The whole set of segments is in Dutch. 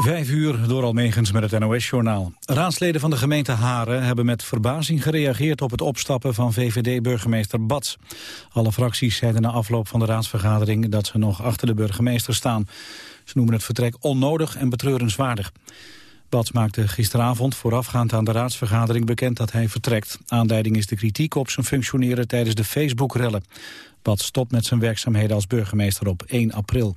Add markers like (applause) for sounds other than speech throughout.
Vijf uur door Almegens met het NOS-journaal. Raadsleden van de gemeente Haren hebben met verbazing gereageerd op het opstappen van VVD-burgemeester Bats. Alle fracties zeiden na afloop van de raadsvergadering dat ze nog achter de burgemeester staan. Ze noemen het vertrek onnodig en betreurenswaardig. Bats maakte gisteravond voorafgaand aan de raadsvergadering bekend dat hij vertrekt. Aanleiding is de kritiek op zijn functioneren tijdens de Facebook-rellen. Bats stopt met zijn werkzaamheden als burgemeester op 1 april.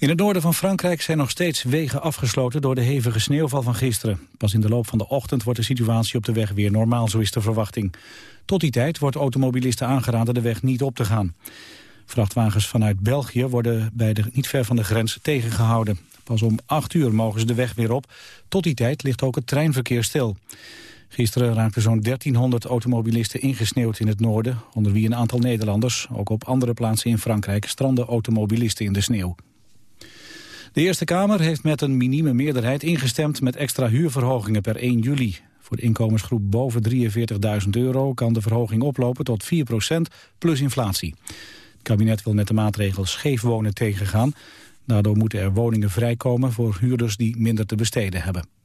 In het noorden van Frankrijk zijn nog steeds wegen afgesloten door de hevige sneeuwval van gisteren. Pas in de loop van de ochtend wordt de situatie op de weg weer normaal, zo is de verwachting. Tot die tijd wordt automobilisten aangeraden de weg niet op te gaan. Vrachtwagens vanuit België worden bij de, niet ver van de grens tegengehouden. Pas om 8 uur mogen ze de weg weer op. Tot die tijd ligt ook het treinverkeer stil. Gisteren raakten zo'n 1300 automobilisten ingesneeuwd in het noorden, onder wie een aantal Nederlanders. Ook op andere plaatsen in Frankrijk stranden automobilisten in de sneeuw. De Eerste Kamer heeft met een minieme meerderheid ingestemd met extra huurverhogingen per 1 juli. Voor de inkomensgroep boven 43.000 euro kan de verhoging oplopen tot 4% plus inflatie. Het kabinet wil met de maatregel scheef wonen tegengaan. Daardoor moeten er woningen vrijkomen voor huurders die minder te besteden hebben.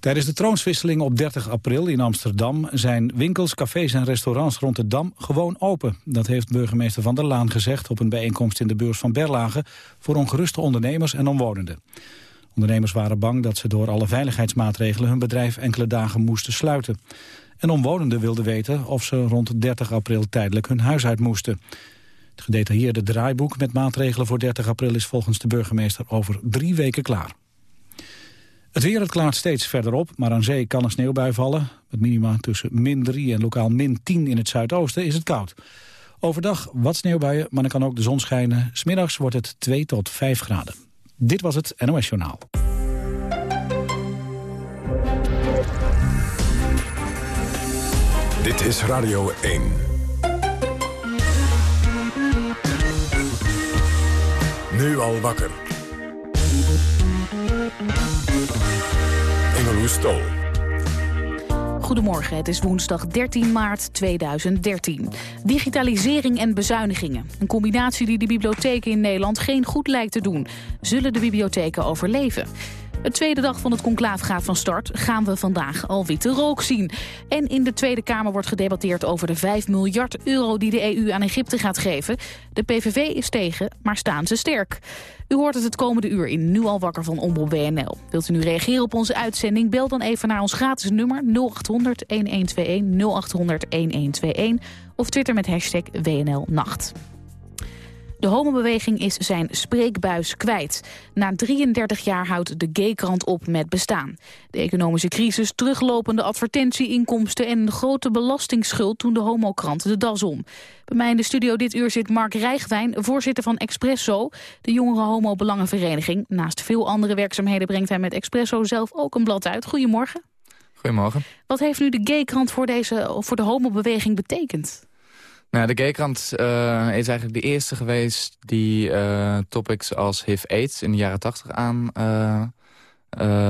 Tijdens de troonswisseling op 30 april in Amsterdam zijn winkels, cafés en restaurants rond de Dam gewoon open. Dat heeft burgemeester Van der Laan gezegd op een bijeenkomst in de beurs van Berlage voor ongeruste ondernemers en omwonenden. Ondernemers waren bang dat ze door alle veiligheidsmaatregelen hun bedrijf enkele dagen moesten sluiten. En omwonenden wilden weten of ze rond 30 april tijdelijk hun huis uit moesten. Het gedetailleerde draaiboek met maatregelen voor 30 april is volgens de burgemeester over drie weken klaar. Het weer het klaart steeds verder op, maar aan zee kan een sneeuwbui vallen. Met minima tussen min 3 en lokaal min 10 in het zuidoosten is het koud. Overdag wat sneeuwbuien, maar dan kan ook de zon schijnen. Smiddags wordt het 2 tot 5 graden. Dit was het NOS Journaal. Dit is Radio 1. Nu al wakker. Goedemorgen, het is woensdag 13 maart 2013. Digitalisering en bezuinigingen. Een combinatie die de bibliotheken in Nederland geen goed lijkt te doen. Zullen de bibliotheken overleven? De tweede dag van het conclaaf gaat van start. Gaan we vandaag al witte rook zien. En in de Tweede Kamer wordt gedebatteerd over de 5 miljard euro die de EU aan Egypte gaat geven. De PVV is tegen, maar staan ze sterk. U hoort het het komende uur in Nu al wakker van Omroep WNL. Wilt u nu reageren op onze uitzending? Bel dan even naar ons gratis nummer 0800 1121 0800 1121 of twitter met hashtag WNL Nacht. De homobeweging is zijn spreekbuis kwijt. Na 33 jaar houdt de gaykrant op met bestaan. De economische crisis, teruglopende advertentieinkomsten... en een grote belastingsschuld toen de homokrant de das om. Bij mij in de studio dit uur zit Mark Rijgwijn, voorzitter van Expresso... de jongere homo-belangenvereniging. Naast veel andere werkzaamheden brengt hij met Expresso zelf ook een blad uit. Goedemorgen. Goedemorgen. Wat heeft nu de gaykrant voor, deze, voor de homobeweging betekend? Nou, de Gaykrant uh, is eigenlijk de eerste geweest die uh, topics als HIV-AIDS in de jaren tachtig aan uh,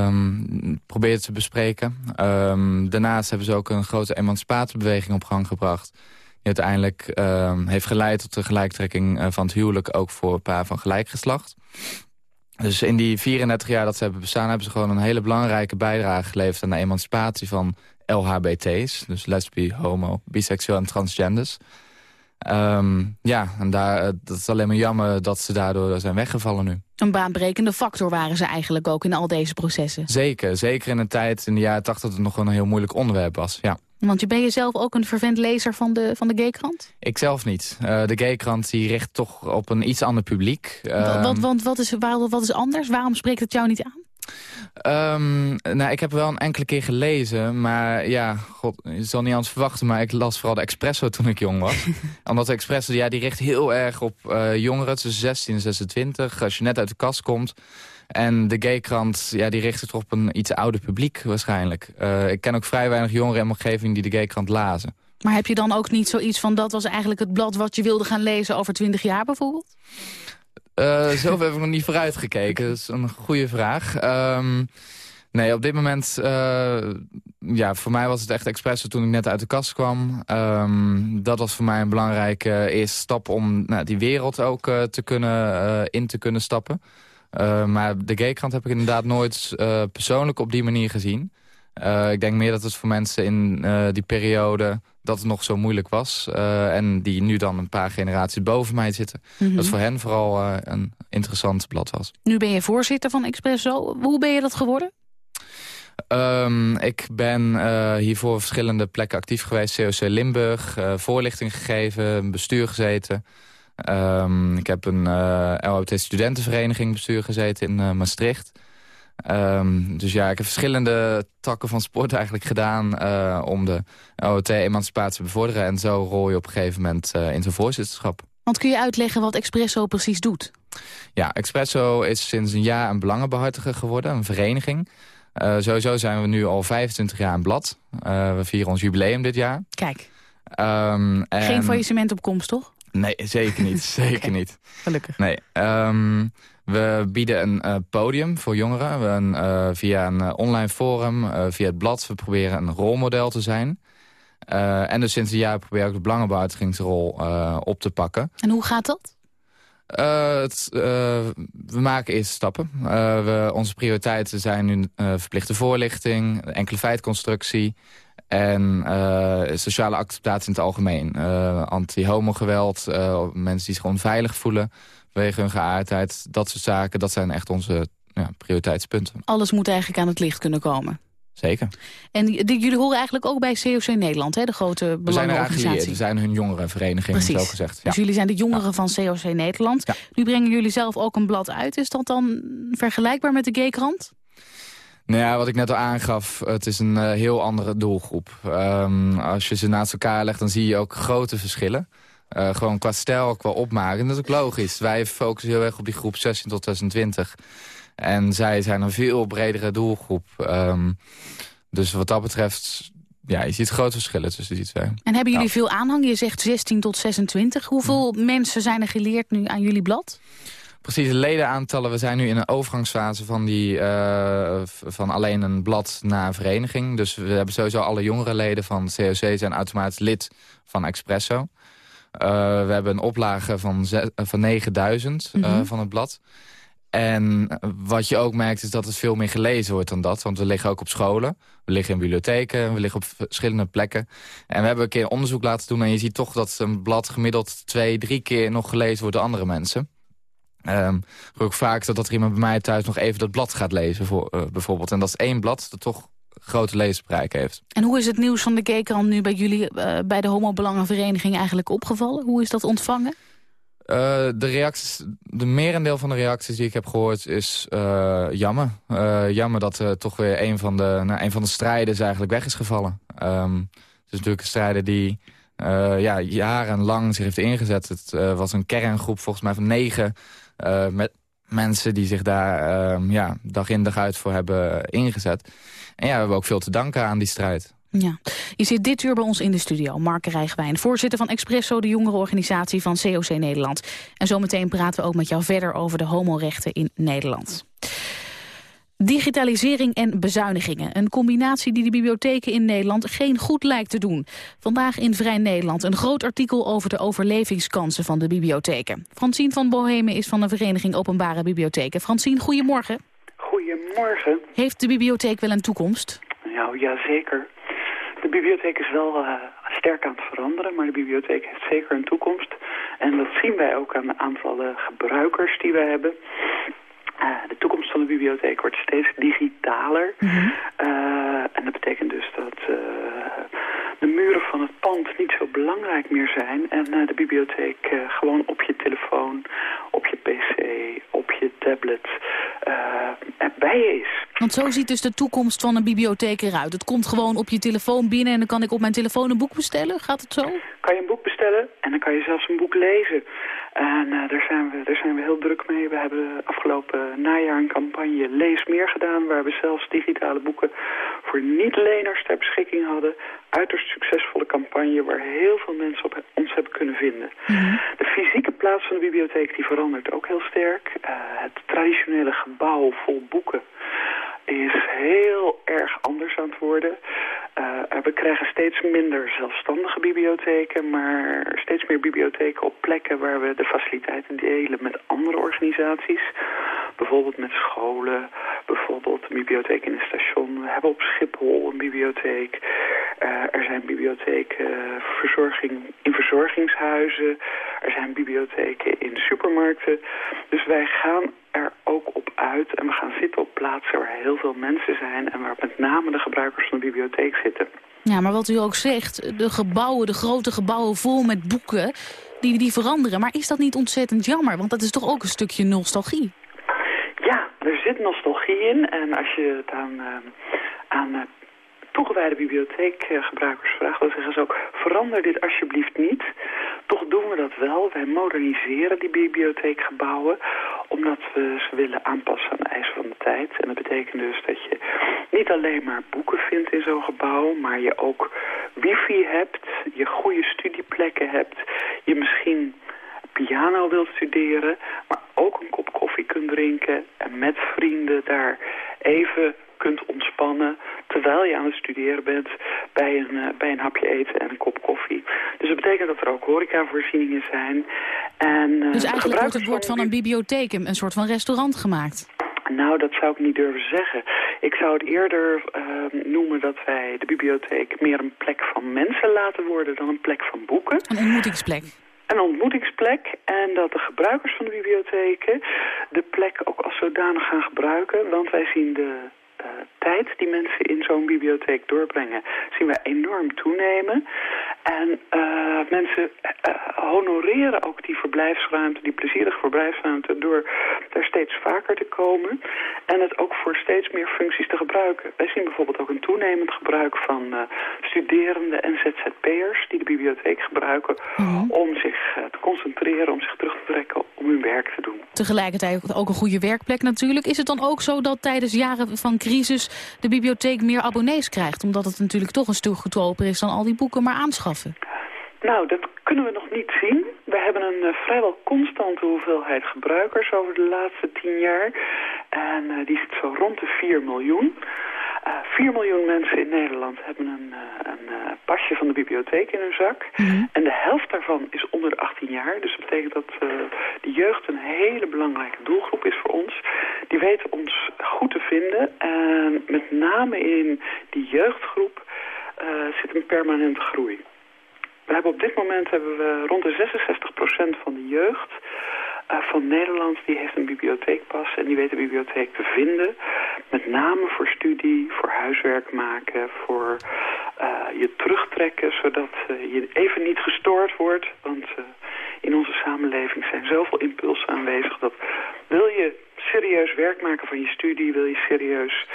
um, probeerde te bespreken. Um, daarnaast hebben ze ook een grote emancipatiebeweging op gang gebracht. Die uiteindelijk um, heeft geleid tot de gelijktrekking van het huwelijk ook voor paar van gelijk geslacht. Dus in die 34 jaar dat ze hebben bestaan... hebben ze gewoon een hele belangrijke bijdrage geleverd... aan de emancipatie van LHBT's. Dus lesbi, homo, biseksueel en transgenders. Um, ja, en daar, eh, dat is alleen maar jammer dat ze daardoor zijn weggevallen nu. Een baanbrekende factor waren ze eigenlijk ook in al deze processen. Zeker, zeker in een tijd in de jaren tachtig dat het nog een heel moeilijk onderwerp was, ja. Want je ben je zelf ook een vervent lezer van de, van de gaykrant? Ik zelf niet. Uh, de gaykrant die richt toch op een iets ander publiek. Uh, want, want wat, is, wat is anders? Waarom spreekt het jou niet aan? Um, nou, ik heb wel een enkele keer gelezen, maar ja, god, je zal niet anders verwachten, maar ik las vooral de Expresso toen ik jong was. (laughs) Omdat de Expresso, ja, die richt heel erg op uh, jongeren tussen 16 en 26, als je net uit de kast komt. En de gaykrant, ja, die richt zich op een iets ouder publiek waarschijnlijk. Uh, ik ken ook vrij weinig jongeren in mijn omgeving die de gaykrant lazen. Maar heb je dan ook niet zoiets van, dat was eigenlijk het blad wat je wilde gaan lezen over 20 jaar bijvoorbeeld? Uh, zelf heb ik nog niet vooruit gekeken. Dat is een goede vraag. Um, nee, op dit moment... Uh, ja, voor mij was het echt expresso toen ik net uit de kast kwam. Um, dat was voor mij een belangrijke eerste stap om nou, die wereld ook uh, te kunnen, in te kunnen stappen. maar de gaykrant heb ik inderdaad nooit persoonlijk op die manier gezien. Ik denk meer dat het voor mensen in die periode dat het nog zo moeilijk was. en die nu dan een paar generaties boven mij zitten. Mhm. Dat voor hen vooral een interessant blad was. Nu ben je voorzitter van Expresso. Hoe ben je dat geworden? Um, ik ben hiervoor verschillende plekken actief geweest. COC Limburg, voorlichting gegeven, bestuur gezeten. Um, ik heb een eh, LOT studentenvereniging bestuur gezeten in Maastricht. Um, dus ja, ik heb verschillende takken van sport eigenlijk gedaan... om de LOT-emancipatie te bevorderen. En zo rol je op een gegeven moment in zijn voorzitterschap. Want kun je uitleggen wat Expresso precies doet? Ja, Expresso is sinds een jaar een belangenbehartiger geworden, een vereniging. Uh, sowieso zijn we nu al 25 jaar een blad. We vieren ons jubileum dit jaar. Kijk. Um, en... Geen faillissement op komst, toch? Nee, zeker niet. (laughs) zeker niet. Gelukkig. Nee. Um, we bieden een uh, podium voor jongeren. We een, via een online forum, via het blad. We proberen een rolmodel te zijn. en dus sinds een jaar proberen we ook de belangenbehartigingsrol op te pakken. En hoe gaat dat? Het, we maken eerste stappen. We, onze prioriteiten zijn nu verplichte voorlichting, enkele feitconstructie... en sociale acceptatie in het algemeen. Anti-homogeweld, mensen die zich onveilig voelen... vanwege hun geaardheid, dat soort zaken. Dat zijn echt onze ja, prioriteitspunten. Alles moet eigenlijk aan het licht kunnen komen. Zeker. En jullie horen eigenlijk ook bij COC Nederland, hè, de grote belangenorganisatie. We zijn hun jongerenvereniging, Precies. zo gezegd. Ja. Dus jullie zijn de jongeren van COC Nederland. Nu brengen jullie zelf ook een blad uit. Is dat dan vergelijkbaar met de Gaykrant? Nou ja, wat ik net al aangaf, het is een uh, heel andere doelgroep. Um, als je ze naast elkaar legt, dan zie je ook grote verschillen. Uh, gewoon qua stijl, qua opmaken. dat is ook logisch. Wij focussen heel erg op die groep 16 tot 26. En zij zijn een veel bredere doelgroep. Um, dus wat dat betreft, ja, je ziet grote verschillen tussen die twee. En hebben jullie veel aanhang? Je zegt 16 tot 26. Hoeveel mm. mensen zijn er geleerd nu aan jullie blad? Precies, de ledenaantallen. We zijn nu in een overgangsfase van, die, uh, van alleen een blad naar een vereniging. Dus we hebben sowieso alle jongere leden van COC zijn automatisch lid van Expresso. Uh, we hebben een oplage van, van 9000 uh, mm van het blad. En wat je ook merkt is dat het veel meer gelezen wordt dan dat. Want we liggen ook op scholen, we liggen in bibliotheken, we liggen op verschillende plekken. En we hebben een keer onderzoek laten doen en je ziet toch dat een blad gemiddeld twee, drie keer nog gelezen wordt door andere mensen. Um, ook vaak dat, dat er iemand bij mij thuis nog even dat blad gaat lezen voor, uh, bijvoorbeeld. En dat is één blad dat toch grote leesbereik heeft. En hoe is het nieuws van de Gaykrant nu bij jullie uh, bij de Homo Belangenvereniging eigenlijk opgevallen? Hoe is dat ontvangen? Uh, de, reacties, de merendeel van de reacties die ik heb gehoord is uh, jammer. Jammer dat toch weer een van, de, nou, een van de strijders eigenlijk weg is gevallen. Um, het is natuurlijk een strijder die ja, jarenlang zich heeft ingezet. Het was een kerngroep volgens mij van negen met mensen die zich daar ehm, ja, dag in dag uit voor hebben ingezet. En ja, we hebben ook veel te danken aan die strijd. Ja. Je zit dit uur bij ons in de studio. Mark Rijgwijn, voorzitter van Expresso, de jongerenorganisatie van COC Nederland. En zometeen praten we ook met jou verder over de homorechten in Nederland. Digitalisering en bezuinigingen. Een combinatie die de bibliotheken in Nederland geen goed lijkt te doen. Vandaag in Vrij Nederland een groot artikel over de overlevingskansen van de bibliotheken. Francine van Bohemen is van de Vereniging Openbare Bibliotheken. Francine, goedemorgen. Goedemorgen. Heeft de bibliotheek wel een toekomst? Nou, ja, zeker. De bibliotheek is wel uh, sterk aan het veranderen, maar de bibliotheek heeft zeker een toekomst. En dat zien wij ook aan de aantallen gebruikers die wij hebben. Uh, de toekomst van de bibliotheek wordt steeds digitaler. Mm -hmm. uh, en dat betekent dus dat de muren van het pand niet zo belangrijk meer zijn. En de bibliotheek gewoon op je telefoon, op je pc, op je tablet bij is. Want zo ziet dus de toekomst van een bibliotheek eruit. Het komt gewoon op je telefoon binnen en dan kan ik op mijn telefoon een boek bestellen. Gaat het zo? Kan je een boek bestellen en dan kan je zelfs een boek lezen. En uh, daar, zijn we, daar zijn we heel druk mee. We hebben afgelopen najaar een campagne Lees Meer gedaan... waar we zelfs digitale boeken voor niet-leners ter beschikking hadden. Uiterst succesvolle campagne waar heel veel mensen op ons hebben kunnen vinden. Mhm. De fysieke plaats van de bibliotheek die verandert ook heel sterk. Uh, het traditionele gebouw vol boeken is heel erg anders aan het worden. Uh, we krijgen steeds minder zelfstandige bibliotheken, maar steeds meer bibliotheken op plekken waar we de faciliteiten delen met andere organisaties. Bijvoorbeeld met scholen, bijvoorbeeld een bibliotheek in een station. We hebben op Schiphol een bibliotheek. Uh, er zijn bibliotheken verzorging, in verzorgingshuizen. Er zijn bibliotheken in supermarkten. Dus wij gaan er ook op uit en we gaan zitten op plaatsen waar heel veel mensen zijn... en waar met name de gebruikers van de bibliotheek zitten. Ja, maar wat u ook zegt, de gebouwen, de grote gebouwen vol met boeken... die, die veranderen. Maar is dat niet ontzettend jammer? Want dat is toch ook een stukje nostalgie? Ja, er zit nostalgie in. En als je het aan, uh, aan uh, toegewijde bibliotheekgebruikers vraagt... dan zeggen ze ook, verander dit alsjeblieft niet. Toch doen we dat wel. Wij moderniseren die bibliotheekgebouwen omdat we ze willen aanpassen aan de eisen van de tijd. En dat betekent dus dat je niet alleen maar boeken vindt in zo'n gebouw... maar je ook wifi hebt, je goede studieplekken hebt... je misschien piano wilt studeren, maar ook een kop koffie kunt drinken... en met vrienden daar even kunt ontspannen terwijl je aan het studeren bent bij een, uh, bij een hapje eten en een kop koffie. Dus dat betekent dat er ook horecavoorzieningen zijn. En, uh, dus eigenlijk wordt het woord van een bibliotheek een soort van restaurant gemaakt? Nou, dat zou ik niet durven zeggen. Ik zou het eerder uh, noemen dat wij de bibliotheek meer een plek van mensen laten worden dan een plek van boeken. Een ontmoetingsplek een ontmoetingsplek en dat de gebruikers van de bibliotheken de plek ook als zodanig gaan gebruiken. Want wij zien de tijd die mensen in zo'n bibliotheek doorbrengen, zien we enorm toenemen. En uh, mensen uh, honoreren ook die verblijfsruimte, die plezierige verblijfsruimte, door daar steeds vaker te komen en het ook voor steeds meer functies te gebruiken. Wij zien bijvoorbeeld ook een toenemend gebruik van studerende en ZZP'ers die de bibliotheek gebruiken mm. om zich te concentreren, om zich terug te trekken, om hun werk te doen. Tegelijkertijd ook een goede werkplek natuurlijk. Is het dan ook zo dat tijdens jaren van crisis de bibliotheek meer abonnees krijgt? Omdat het natuurlijk toch een stuk goedkoper is dan al die boeken maar aanschaffen. Nou, dat kunnen we nog niet zien. We hebben een uh, vrijwel constante hoeveelheid gebruikers over de laatste tien jaar. En uh, die zit zo rond de 4 miljoen. Uh, eh, 4 miljoen mensen in Nederland hebben een, een pasje van de bibliotheek in hun zak. Mm -hmm. En de helft daarvan is onder de 18 jaar. Dus dat betekent dat de jeugd een hele belangrijke doelgroep is voor ons. Die weten ons goed te vinden. En met name in die jeugdgroep zit een permanente groei. We hebben op dit moment hebben we rond de 66% van de jeugd van Nederland die heeft een bibliotheekpas en die weet de bibliotheek te vinden. Met name voor studie, voor huiswerk maken, voor uh, je terugtrekken, zodat uh, je even niet gestoord wordt. Want in onze samenleving zijn zoveel impulsen aanwezig dat wil je serieus werk maken van je studie, wil je serieus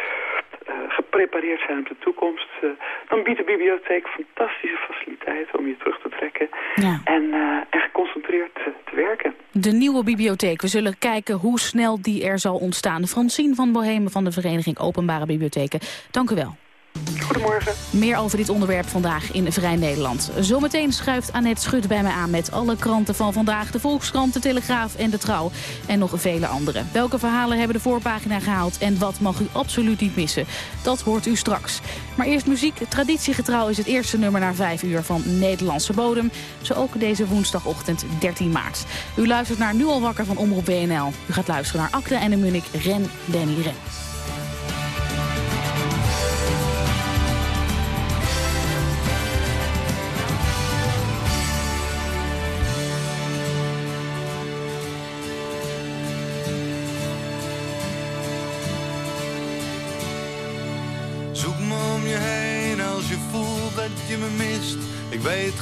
geprepareerd zijn op de toekomst... Uh, dan biedt de bibliotheek fantastische faciliteiten om je terug te trekken... Ja. En, uh, en geconcentreerd te werken. De nieuwe bibliotheek. We zullen kijken hoe snel die er zal ontstaan. Francine van Bohemen van de Vereniging Openbare Bibliotheken. Dank u wel. Goedemorgen. Meer over dit onderwerp vandaag in Vrij Nederland. Zometeen schuift Annette Schut bij mij aan met alle kranten van vandaag. De Volkskrant, de Telegraaf en de Trouw. En nog vele andere. Welke verhalen hebben de voorpagina gehaald en wat mag u absoluut niet missen? Dat hoort u straks. Maar eerst muziek. Traditiegetrouw is het eerste nummer na vijf uur van Nederlandse bodem. Zo ook deze woensdagochtend 13 maart. U luistert naar Nu al wakker van Omroep WNL. U gaat luisteren naar Akte en de Munich Ren Danny Ren.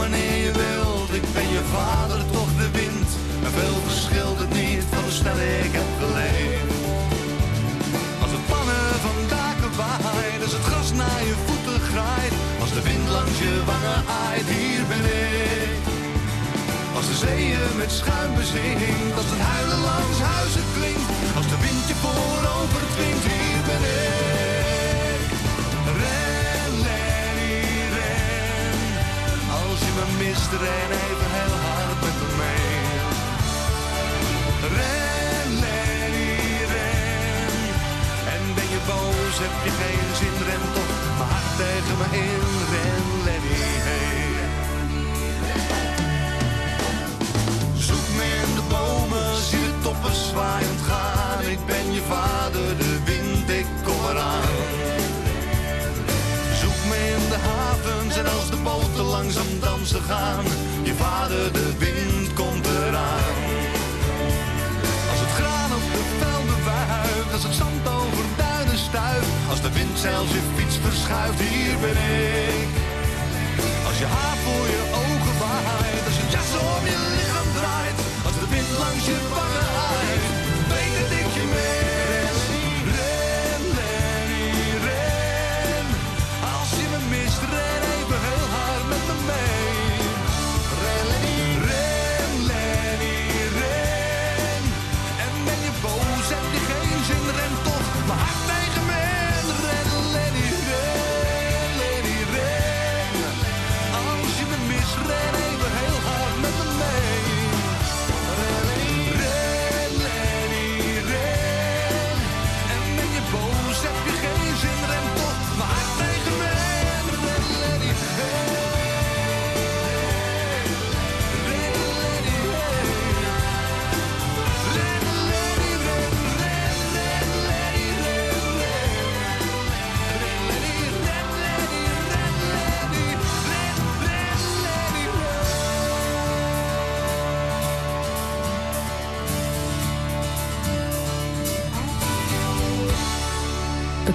wanneer je wilt, ik ben je vader, toch de wind. En veel verschilt het niet van de snelle ik heb geleefd. Als het pannen van daken waait, als het gras naar je voeten graait. Als de wind langs je wangen aait, hier ben ik. Als de zeeën met schuim bezinkt. Als het huilen langs huizen klinkt,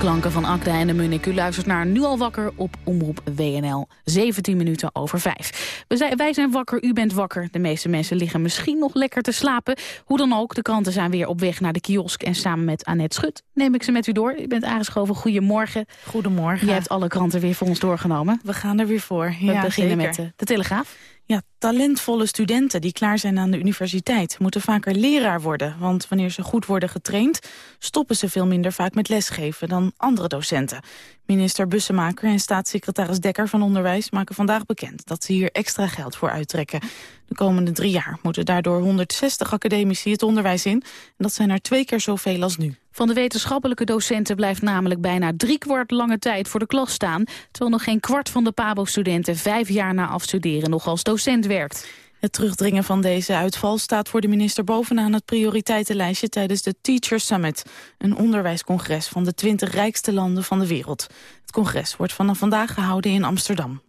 klanken van Akda en de Munnik. U luistert naar Nu al wakker op Omroep WNL. 17 minuten over 5. We zijn, wij zijn wakker, u bent wakker. De meeste mensen liggen misschien nog lekker te slapen. Hoe dan ook, de kranten zijn weer op weg naar de kiosk. En samen met Annette Schut neem ik ze met u door. U bent aangeschoven, goedemorgen. Goedemorgen. Je hebt alle kranten weer voor ons doorgenomen. We gaan er weer voor. We ja, beginnen zeker. met de, de Telegraaf. Ja, talentvolle studenten die klaar zijn aan de universiteit... moeten vaker leraar worden. Want wanneer ze goed worden getraind... stoppen ze veel minder vaak met lesgeven dan andere docenten. Minister Bussemaker en staatssecretaris Dekker van Onderwijs... maken vandaag bekend dat ze hier extra geld voor uittrekken. De komende drie jaar moeten daardoor 160 academici het onderwijs in. En dat zijn er twee keer zoveel als nu. Van de wetenschappelijke docenten blijft namelijk bijna driekwart lange tijd voor de klas staan, terwijl nog geen kwart van de PABO-studenten vijf jaar na afstuderen nog als docent werkt. Het terugdringen van deze uitval staat voor de minister bovenaan het prioriteitenlijstje tijdens de Teacher Summit, een onderwijscongres van de 20 rijkste landen van de wereld. Het congres wordt vanaf vandaag gehouden in Amsterdam.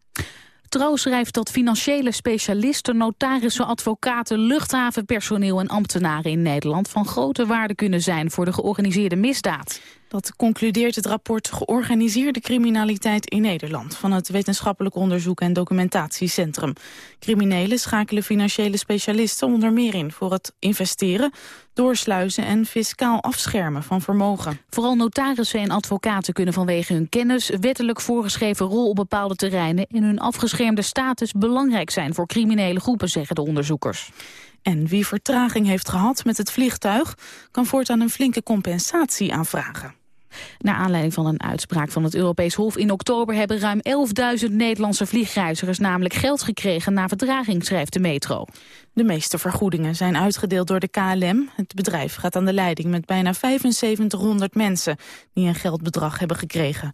Trouw schrijft dat financiële specialisten, notarissen, advocaten, luchthavenpersoneel en ambtenaren in Nederland van grote waarde kunnen zijn voor de georganiseerde misdaad. Dat concludeert het rapport Georganiseerde Criminaliteit in Nederland... van het Wetenschappelijk Onderzoek en Documentatiecentrum. Criminelen schakelen financiële specialisten onder meer in... voor het investeren, doorsluizen en fiscaal afschermen van vermogen. Vooral notarissen en advocaten kunnen vanwege hun kennis, wettelijk voorgeschreven rol op bepaalde terreinen en hun afgeschermde status belangrijk zijn voor criminele groepen, zeggen de onderzoekers. En wie vertraging heeft gehad met het vliegtuig... kan voortaan een flinke compensatie aanvragen. Naar aanleiding van een uitspraak van het Europees Hof in oktober... hebben ruim 11.000 Nederlandse vliegreizigers namelijk geld gekregen... na vertraging, schrijft de metro. De meeste vergoedingen zijn uitgedeeld door de KLM. Het bedrijf gaat aan de leiding met bijna 7500 mensen... die een geldbedrag hebben gekregen.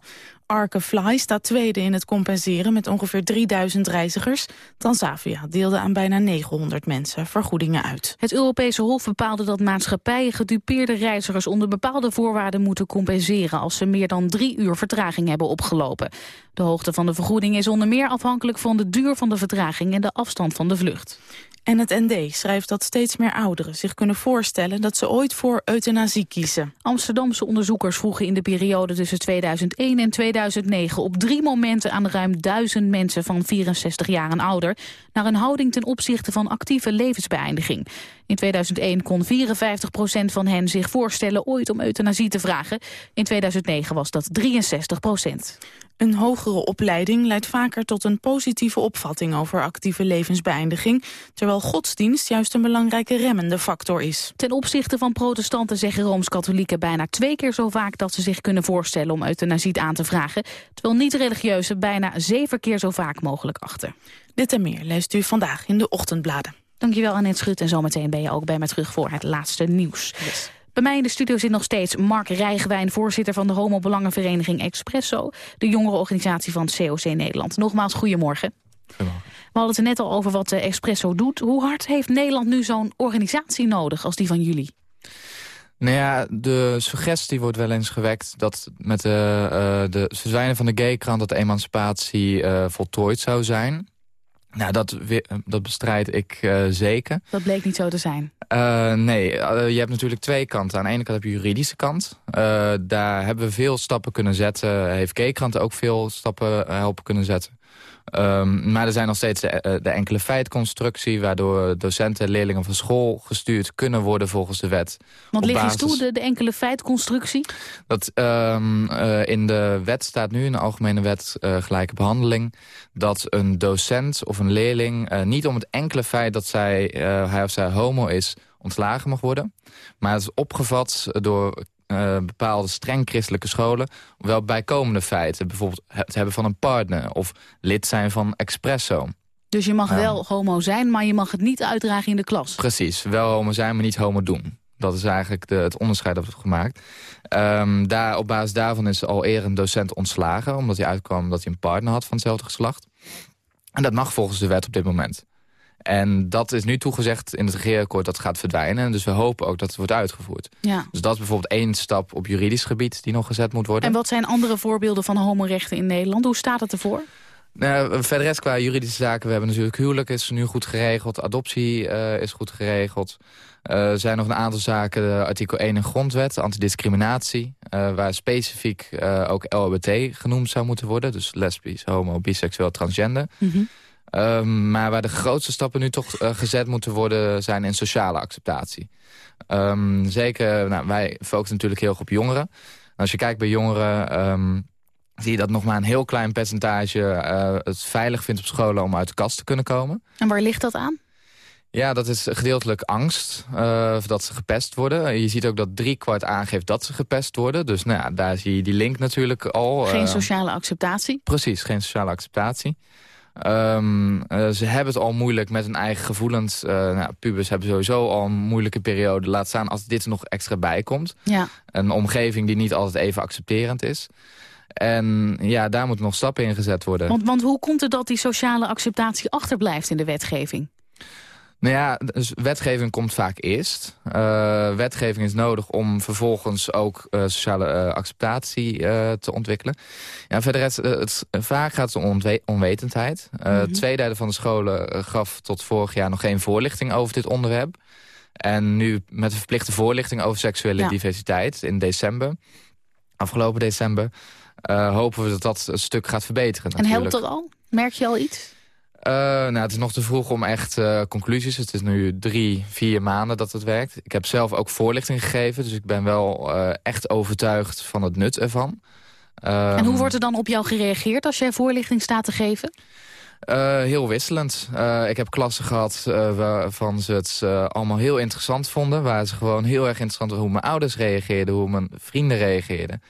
Arke Fly staat tweede in het compenseren met ongeveer 3000 reizigers. Transavia deelde aan bijna 900 mensen vergoedingen uit. Het Europese Hof bepaalde dat maatschappijen gedupeerde reizigers onder bepaalde voorwaarden moeten compenseren als ze meer dan drie uur vertraging hebben opgelopen. De hoogte van de vergoeding is onder meer afhankelijk van de duur van de vertraging en de afstand van de vlucht. En het ND schrijft dat steeds meer ouderen zich kunnen voorstellen dat ze ooit voor euthanasie kiezen. Amsterdamse onderzoekers vroegen in de periode tussen 2001 en 2009 op drie momenten aan ruim duizend mensen van 64 jaar en ouder naar een houding ten opzichte van actieve levensbeëindiging. In 2001 kon 54 procent van hen zich voorstellen ooit om euthanasie te vragen. In 2009 was dat 63 procent. Een hogere opleiding leidt vaker tot een positieve opvatting over actieve levensbeëindiging, terwijl godsdienst juist een belangrijke remmende factor is. Ten opzichte van protestanten zeggen Rooms-Katholieken bijna twee keer zo vaak dat ze zich kunnen voorstellen om euthanasie aan te vragen, terwijl niet-religieuzen bijna zeven keer zo vaak mogelijk achten. Dit en meer leest u vandaag in de ochtendbladen. Dankjewel Annette Schut en zometeen ben je ook bij me terug voor het laatste nieuws. Bij mij in de studio zit nog steeds Mark Rijgwijn, voorzitter van de Homo-Belangenvereniging Expresso, de jongere organisatie van COC Nederland. Nogmaals, goedemorgen. Goedemorgen. We hadden het er net al over wat de Expresso doet. Hoe hard heeft Nederland nu zo'n organisatie nodig als die van jullie? Nou ja, de suggestie wordt wel eens gewekt dat met de, uh, de verdwijnen van de gaykrant dat de emancipatie uh, voltooid zou zijn. Nou, dat, dat bestrijd ik uh, zeker. Dat bleek niet zo te zijn? Uh, nee, uh, je hebt natuurlijk twee kanten. Aan de ene kant heb je de juridische kant. daar hebben we veel stappen kunnen zetten. Heeft Keekrant ook veel stappen helpen kunnen zetten. Um, maar er zijn nog steeds de, de, enkele feitconstructie... waardoor docenten en leerlingen van school gestuurd kunnen worden volgens de wet. Want ligt basis... toe, de, de, enkele feitconstructie? Dat um, uh, in de wet staat nu, in de Algemene Wet uh, Gelijke Behandeling... dat een docent of een leerling uh, niet om het enkele feit dat zij, hij of zij homo is... ontslagen mag worden. Maar het is opgevat door uh, bepaalde streng christelijke scholen wel bijkomende feiten. Bijvoorbeeld het hebben van een partner of lid zijn van Expresso. Dus je mag wel homo zijn, maar je mag het niet uitdragen in de klas? Precies, wel homo zijn, maar niet homo doen. Dat is eigenlijk de, het onderscheid dat wordt gemaakt. Um, daar, op basis daarvan is al eerder een docent ontslagen... omdat hij uitkwam dat hij een partner had van hetzelfde geslacht. En dat mag volgens de wet op dit moment. En dat is nu toegezegd in het regeerakkoord dat gaat verdwijnen. Dus we hopen ook dat het wordt uitgevoerd. Ja. Dus dat is bijvoorbeeld één stap op juridisch gebied die nog gezet moet worden. En wat zijn andere voorbeelden van homorechten in Nederland? Hoe staat het ervoor? Nou, verder rest qua juridische zaken, we hebben natuurlijk huwelijk is nu goed geregeld. Adoptie uh, is goed geregeld. Uh, er zijn nog een aantal zaken, artikel 1 in grondwet, antidiscriminatie. Uh, waar specifiek ook LHBT genoemd zou moeten worden. Dus lesbisch, homo, biseksueel, transgender. Mm -hmm. Um, maar waar de grootste stappen nu toch uh, gezet moeten worden... zijn in sociale acceptatie. Um, zeker, nou, wij focussen natuurlijk heel erg op jongeren. Als je kijkt bij jongeren... Um, zie je dat nog maar een heel klein percentage uh, het veilig vindt op scholen... om uit de kast te kunnen komen. En waar ligt dat aan? Ja, dat is gedeeltelijk angst uh, dat ze gepest worden. Je ziet ook dat driekwart aangeeft dat ze gepest worden. Dus nou ja, daar zie je die link natuurlijk al. Geen sociale acceptatie? Precies, geen sociale acceptatie. Um, uh, ze hebben het al moeilijk met hun eigen gevoelens. Uh, nou, pubers hebben sowieso al een moeilijke periode. Laat staan als dit er nog extra bij komt. Ja. Een omgeving die niet altijd even accepterend is. En ja, daar moeten nog stappen in gezet worden. Want, want hoe komt het dat die sociale acceptatie achterblijft in de wetgeving? Nou ja, dus wetgeving komt vaak eerst. Uh, wetgeving is nodig om vervolgens ook uh, sociale uh, acceptatie te ontwikkelen. Ja, verder het, het, vaak gaat het om onwe onwetendheid. Mm -hmm. Twee derde van de scholen gaf tot vorig jaar nog geen voorlichting over dit onderwerp. En nu met de verplichte voorlichting over seksuele ja. diversiteit in december, afgelopen december, hopen we dat dat een stuk gaat verbeteren. En helpt dat al? Merk je al iets? Uh, nou, het is nog te vroeg om echt uh, conclusies. Het is nu drie, vier maanden dat het werkt. Ik heb zelf ook voorlichting gegeven. Dus ik ben wel uh, echt overtuigd van het nut ervan. Um, en hoe wordt er dan op jou gereageerd als jij voorlichting staat te geven? heel wisselend. ik heb klassen gehad waarvan ze het allemaal heel interessant vonden. Waar ze gewoon heel erg interessant hoe mijn ouders reageerden. Hoe mijn vrienden reageerden.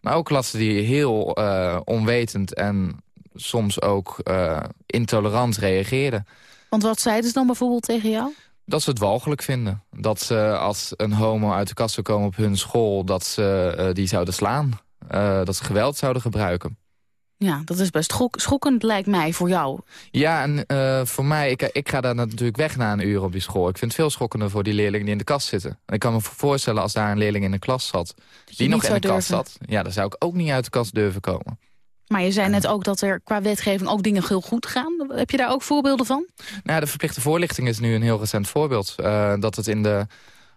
Maar ook klassen die heel onwetend en soms ook uh, intolerant reageerden. Want wat zeiden ze dan bijvoorbeeld tegen jou? Dat ze het walgelijk vinden. Dat ze als een homo uit de kast zou komen op hun school... dat ze uh, die zouden slaan. Uh, dat ze geweld zouden gebruiken. Ja, dat is best schok schokkend lijkt mij voor jou. Ja, en uh, voor mij, ik, ik ga daar natuurlijk weg na een uur op die school. Ik vind het veel schokkender voor die leerlingen die in de kast zitten. En ik kan me voorstellen als daar een leerling in de klas zat... die nog in de durven. kast zat, ja, dan zou ik ook niet uit de kast durven komen. Maar je zei net ook dat er qua wetgeving ook dingen heel goed gaan. Heb je daar ook voorbeelden van? Nou, de verplichte voorlichting is nu een heel recent voorbeeld. Uh, dat het in de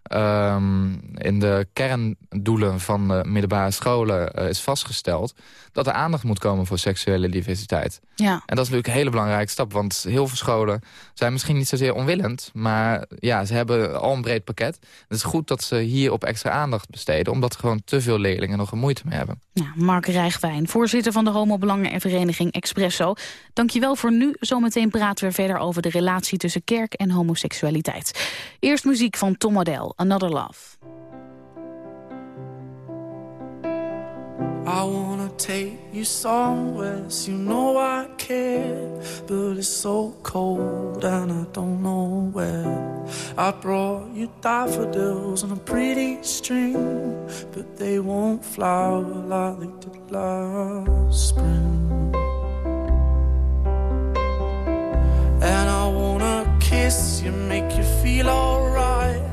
ehm, in de kerndoelen van de middelbare scholen is vastgesteld... dat er aandacht moet komen voor seksuele diversiteit. Ja. En dat is natuurlijk een hele belangrijke stap. Want heel veel scholen zijn misschien niet zozeer onwillend... maar ja, ze hebben al een breed pakket. Het is goed dat ze hier op extra aandacht besteden... omdat er gewoon te veel leerlingen nog een moeite mee hebben. Ja, Mark Rijgwijn, voorzitter van de homobelangenvereniging Expresso. Dankjewel voor nu. Zometeen praten we verder over de relatie tussen kerk en homoseksualiteit. Eerst muziek van Tom Odell, Another Love. I wanna take you somewhere, so you know I care. But it's so cold and I don't know where. I brought you daffodils on a pretty string, but they won't flower like they did last spring. And I wanna kiss you, make you feel alright.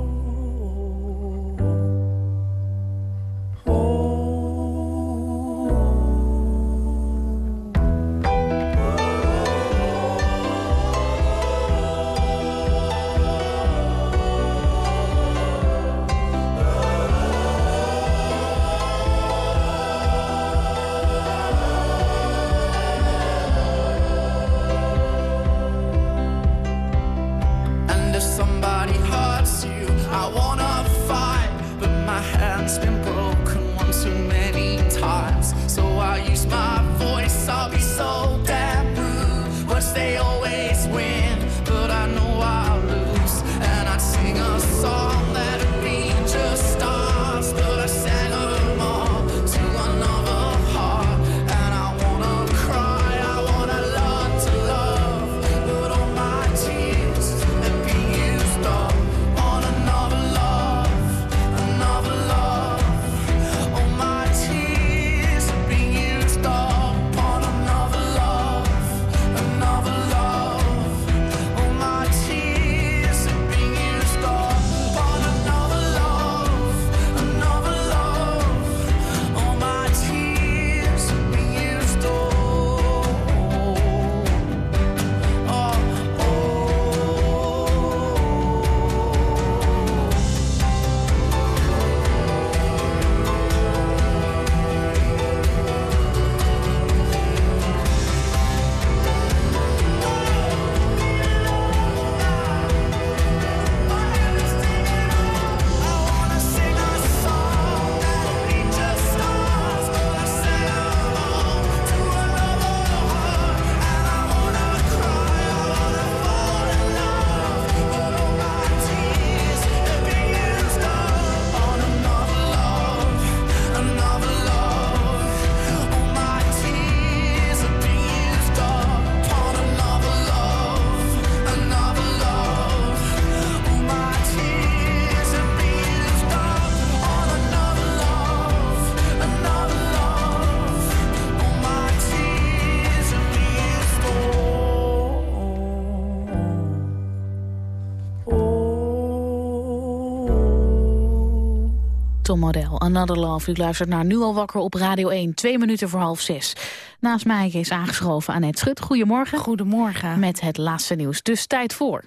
Another Love. U luistert naar Nu al wakker op Radio 1, twee minuten voor half zes. Naast mij is aangeschoven Annette Schut. Goedemorgen. Goedemorgen. Met het laatste nieuws. Dus tijd voor.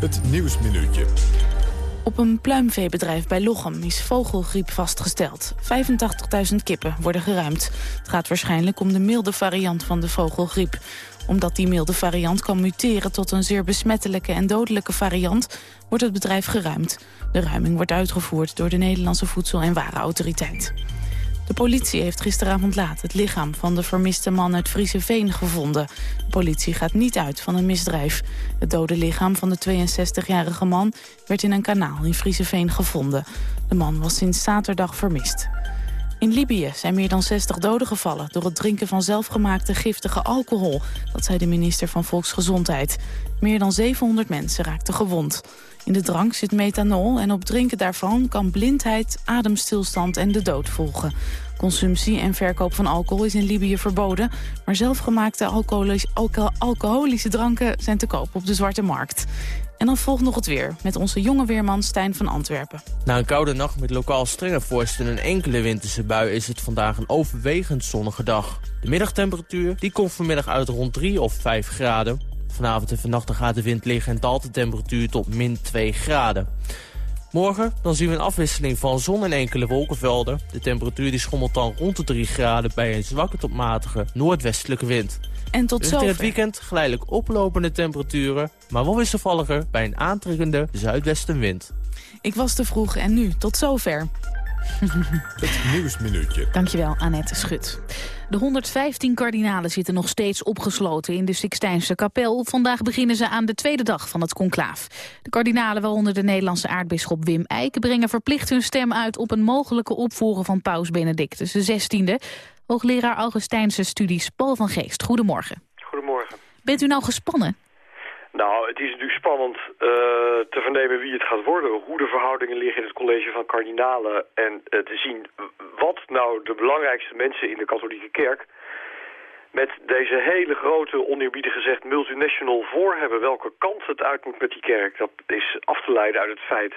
Het Nieuwsminuutje. Op een pluimveebedrijf bij Lochem is vogelgriep vastgesteld. 85.000 kippen worden geruimd. Het gaat waarschijnlijk om de milde variant van de vogelgriep. Omdat die milde variant kan muteren tot een zeer besmettelijke en dodelijke variant... wordt het bedrijf geruimd. De ruiming wordt uitgevoerd door de Nederlandse Voedsel- en Warenautoriteit. De politie heeft gisteravond laat het lichaam van de vermiste man uit Frieseveen gevonden. De politie gaat niet uit van een misdrijf. Het dode lichaam van de 62-jarige man werd in een kanaal in Frieseveen gevonden. De man was sinds zaterdag vermist. In Libië zijn meer dan 60 doden gevallen door het drinken van zelfgemaakte giftige alcohol. Dat zei de minister van Volksgezondheid. Meer dan 700 mensen raakten gewond. In de drank zit methanol en op drinken daarvan kan blindheid, ademstilstand en de dood volgen. Consumptie en verkoop van alcohol is in Libië verboden... maar zelfgemaakte alcoholisch, alco- alcoholische dranken zijn te koop op de zwarte markt. En dan volgt nog het weer met onze jonge weerman Stijn van Antwerpen. Na een koude nacht met lokaal strenge vorst en enkele winterse bui... is het vandaag een overwegend zonnige dag. De middagtemperatuur die komt vanmiddag uit rond 3 of 5 graden. Vanavond en vannacht gaat de wind liggen en daalt de temperatuur tot min 2 graden. Morgen dan zien we een afwisseling van zon en enkele wolkenvelden. De temperatuur die schommelt dan rond de 3 graden bij een zwakke tot matige noordwestelijke wind. En tot Richting zover. het weekend geleidelijk oplopende temperaturen, maar wel wisselvalliger bij een aantrekkende zuidwestenwind. Ik was te vroeg en nu tot zover. (laughs) Het Nieuwsminuutje. Dankjewel, Annette Schut. De 115 kardinalen zitten nog steeds opgesloten in de Sixtijnse kapel. Vandaag beginnen ze aan de tweede dag van het conclaaf. De kardinalen, waaronder de Nederlandse aartsbisschop Wim Eijk... brengen verplicht hun stem uit op een mogelijke opvolger van paus Benedictus XVI. Hoogleraar Augustijnse studies Paul van Geest, goedemorgen. Goedemorgen. Bent u nou gespannen? Nou, het is natuurlijk spannend eh, te vernemen wie het gaat worden, hoe de verhoudingen liggen in het college van kardinalen en eh, te zien wat nou de belangrijkste mensen in de katholieke kerk met deze hele grote, oneerbiedig gezegd, multinational voor hebben. Welke kant het uit moet met die kerk, dat is af te leiden uit het feit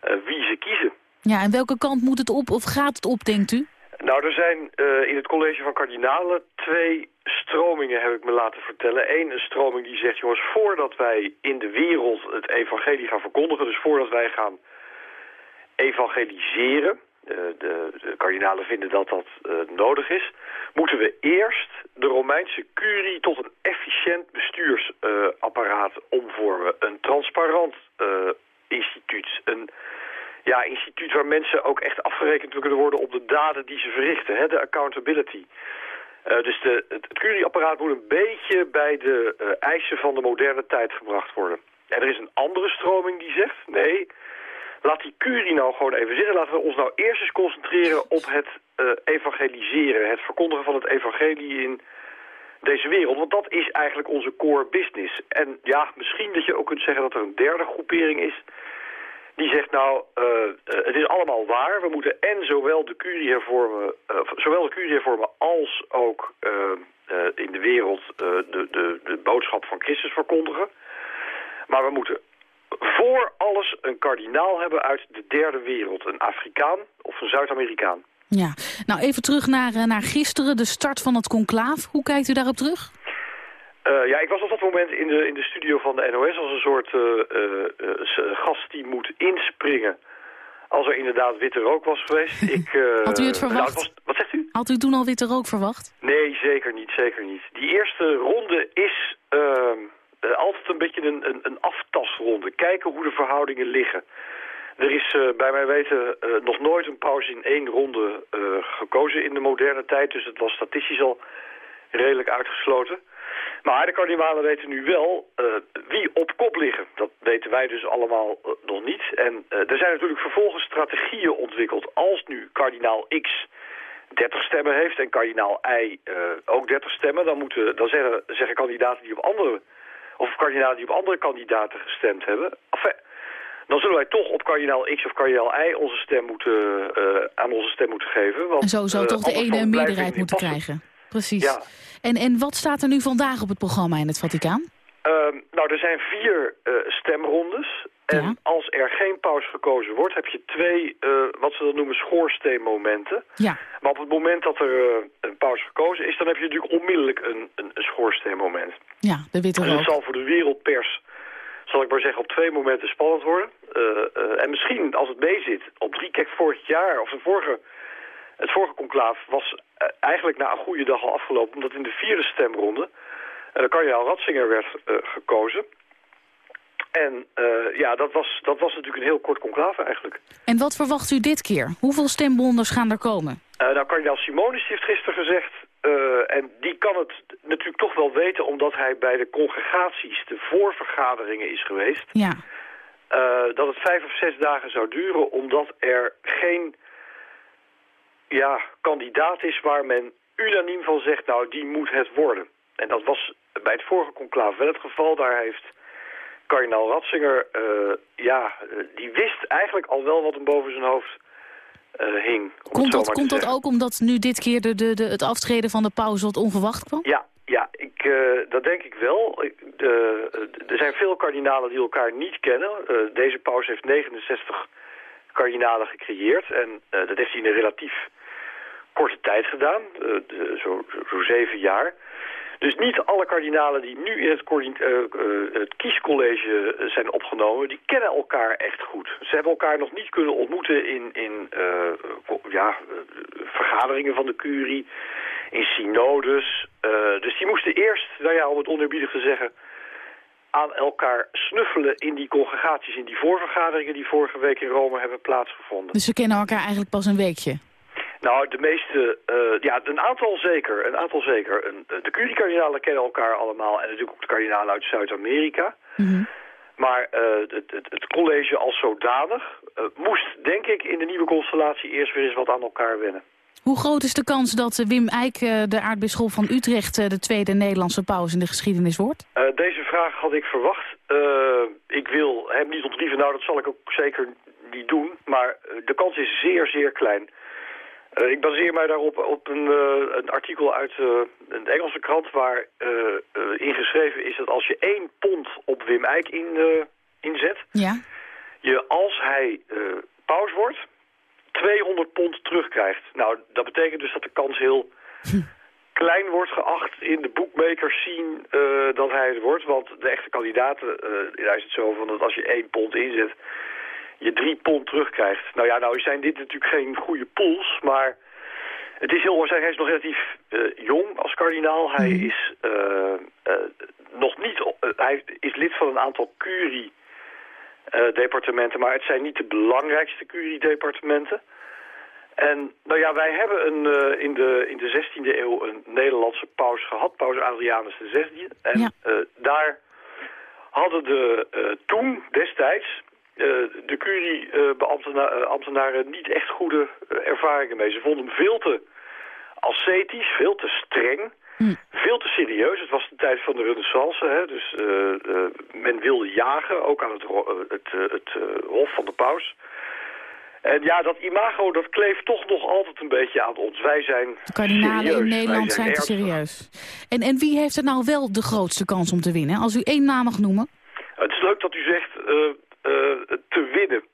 eh, wie ze kiezen. Ja, en welke kant moet het op of gaat het op, denkt u? Nou, er zijn eh, in het college van kardinalen twee stromingen, heb ik me laten vertellen. Eén, een stroming die zegt, jongens, voordat wij in de wereld het evangelie gaan verkondigen... dus voordat wij gaan evangeliseren... eh, de, de kardinalen vinden dat dat eh, nodig is... moeten we eerst de Romeinse curie tot een efficiënt bestuursapparaat omvormen. Een transparant instituut, een ja, instituut waar mensen ook echt afgerekend kunnen worden op de daden die ze verrichten, hè, de accountability. Eh, dus de, het, het curieapparaat moet een beetje bij de eh, eisen van de moderne tijd gebracht worden. En er is een andere stroming die zegt, nee, laat die curie nou gewoon even zitten. Laten we ons nou eerst eens concentreren op het eh, evangeliseren, het verkondigen van het evangelie in deze wereld. Want dat is eigenlijk onze core business. En ja, misschien dat je ook kunt zeggen dat er een derde groepering is die zegt nou, eh, eh, het is allemaal waar. We moeten en zowel de curie hervormen, eh, zowel de curie hervormen als ook in de wereld de, de, de boodschap van Christus verkondigen. Maar we moeten voor alles een kardinaal hebben uit de derde wereld. Een Afrikaan of een Zuid-Amerikaan. Ja, nou even terug naar, naar gisteren, de start van het conclaaf. Hoe kijkt u daarop terug? Eh, ja, ik was op dat moment in de, in de studio van de NOS als een soort eh, eh, gast die moet inspringen als er inderdaad witte rook was geweest. (laughs) ik, Had u het nou, verwacht? was- wat zegt u? Had u toen al witte rook verwacht? Nee, zeker niet, zeker niet. Die eerste ronde is ehm, eh, altijd een beetje een, een, een aftastronde. Kijken hoe de verhoudingen liggen. Er is bij mij weten nog nooit een pauze in één ronde gekozen in de moderne tijd. Dus het was statistisch al redelijk uitgesloten. Maar de kardinalen weten nu wel eh, wie op kop liggen. Dat weten wij dus allemaal eh, nog niet. En eh, er zijn natuurlijk vervolgens strategieën ontwikkeld. Als nu kardinaal X 30 stemmen heeft en kardinaal Y ook 30 stemmen... dan, moeten, dan zeggen, zeggen kandidaten die op andere... of kardinaten die op andere kandidaten gestemd hebben... Enfin, dan zullen wij toch op kardinaal X of kardinaal Y onze stem moeten, aan onze stem moeten geven. Want, En zo zou toch de ene een meerderheid moeten krijgen. Precies. Ja. En, en wat staat er nu vandaag op het programma in het Vaticaan? Ehm, nou, er zijn vier eh, stemrondes. En Ja. als er geen paus gekozen wordt, heb je twee, eh, wat ze dan noemen, schoorsteenmomenten. Ja. Maar op het moment dat er eh, een paus gekozen is, dan heb je natuurlijk onmiddellijk een, een, een schoorsteenmoment. Ja, de witte En dat rook. zal voor de wereldpers, zal ik maar zeggen, op twee momenten spannend worden. En misschien, als het meezit, op drie, kijk, vorig jaar, of de vorige, het vorige conclaaf was eh, eigenlijk na een goede dag al afgelopen, omdat in de vierde stemronde uh, Karjaal Ratzinger werd uh, gekozen. En uh, ja, dat was, dat was natuurlijk een heel kort conclaaf eigenlijk. En wat verwacht u dit keer? Hoeveel stembonders gaan er komen? Uh, nou, kardinaal Simonis heeft gisteren gezegd... Uh, en die kan het natuurlijk toch wel weten... omdat hij bij de congregaties, de voorvergaderingen is geweest... Ja. Dat het vijf of zes dagen zou duren... omdat er geen ja, kandidaat is waar men unaniem van zegt, nou die moet het worden. En dat was bij het vorige conclave wel het geval. Daar heeft kardinaal Ratzinger, eh, ja, eh, die wist eigenlijk al wel wat hem boven zijn hoofd eh, hing. Komt dat, komt dat ook omdat nu dit keer de, de, de, het aftreden van de paus wat onverwacht kwam? Ja, ja ik, dat denk ik wel. Ik- de- er zijn veel kardinalen die elkaar niet kennen. Deze paus heeft 69 kardinalen gecreëerd. En dat heeft hij in een relatief korte tijd gedaan. eh, zo, zo, zeven jaar. Dus niet alle kardinalen die nu in het, eh, eh, het kiescollege zijn opgenomen... die kennen elkaar echt goed. Ze hebben elkaar nog niet kunnen ontmoeten in, in ja, vergaderingen van de curie in synodes. Dus die moesten eerst, nou ja, om het oneerbiedig te zeggen... aan elkaar snuffelen in die congregaties, in die voorvergaderingen... die vorige week in Rome hebben plaatsgevonden. Dus ze kennen elkaar eigenlijk pas een weekje. Nou, de meeste, eh, ja, een aantal zeker, een aantal zeker. Een, de curie-kardinalen kennen elkaar allemaal en natuurlijk ook de kardinalen uit Zuid-Amerika. Mhm. Maar eh, het, het, het college als zodanig eh, moest, denk ik, in de nieuwe constellatie eerst weer eens wat aan elkaar wennen. Hoe groot is de kans dat Wim Eijk, de aartsbisschop van Utrecht... de tweede Nederlandse paus in de geschiedenis wordt? Deze vraag had ik verwacht. Ik wil hem niet ontrieven, nou dat zal ik ook zeker niet doen. Maar de kans is zeer, zeer klein. Eh, ik baseer mij daarop op een, eh, een artikel uit eh, een Engelse krant... waar ingeschreven is dat als je één pond op Wim Eijk in, inzet... Ja. je als hij paus wordt 200 pond terugkrijgt. Nou, dat betekent dus dat de kans heel klein wordt geacht in de boekmakers zien eh, dat hij het wordt. Want de echte kandidaten, daar is het zo van dat als je één pond inzet, je drie pond terugkrijgt. Nou ja, nou zijn dit natuurlijk geen goede pools, maar het is heel waarschijnlijk, hij is nog relatief eh, jong als kardinaal. Hij is eh, eh, nog niet, hij is lid van een aantal curie departementen, maar het zijn niet de belangrijkste curie-departementen. En nou ja, wij hebben een, in, de, in de 16e eeuw een Nederlandse paus gehad, paus Adrianus XVI. En Ja. daar hadden de toen, destijds, de curie-ambtenaren niet echt goede eh, ervaringen mee. Ze vonden hem veel te ascetisch, veel te streng, Hm. veel te serieus. Het was de tijd van de renaissance, hè? dus eh, eh, men wilde jagen, ook aan het, eh, het, eh, het eh, hof van de paus. En ja, dat imago, dat kleeft toch nog altijd een beetje aan ons. Wij zijn De kardinalen serieus. in Nederland zijn te serieus. En, en wie heeft er nou wel de grootste kans om te winnen? Als u één naam mag noemen. Het is leuk dat u zegt eh, eh, te winnen.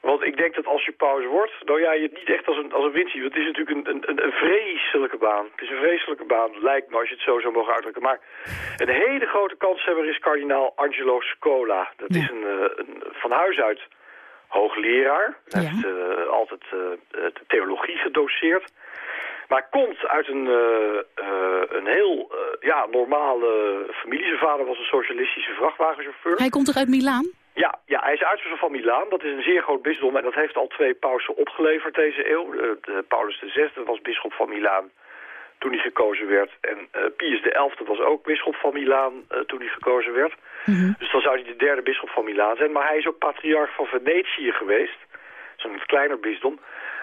Want ik denk dat als je pauze wordt, nou ja, je het niet echt als een, als een winst ziet. Want het is natuurlijk een, een, een vreselijke baan. Het is een vreselijke baan, lijkt me, als je het zo zou mogen uitdrukken. Maar een hele grote kanshebber is kardinaal Angelo Scola. Dat Ja. is een, eh, een van huis uit hoogleraar. Hij Ja. heeft eh, altijd eh, eh, de theologie gedoseerd. Maar komt uit een, eh, eh, een heel eh, ja, normale familie. Zijn vader was een socialistische vrachtwagenchauffeur. Hij komt toch uit Milaan? Ja, ja, hij is aartsbisschop van Milaan. Dat is een zeer groot bisdom en dat heeft al twee pausen opgeleverd deze eeuw. Eh, de Paulus VI was bisschop van Milaan toen hij gekozen werd. En eh, Pius XI was ook bisschop van Milaan eh, toen hij gekozen werd. Mhm. Dus dan zou hij de derde bisschop van Milaan zijn. Maar hij is ook patriarch van Venetië geweest. Zo'n kleiner bisdom.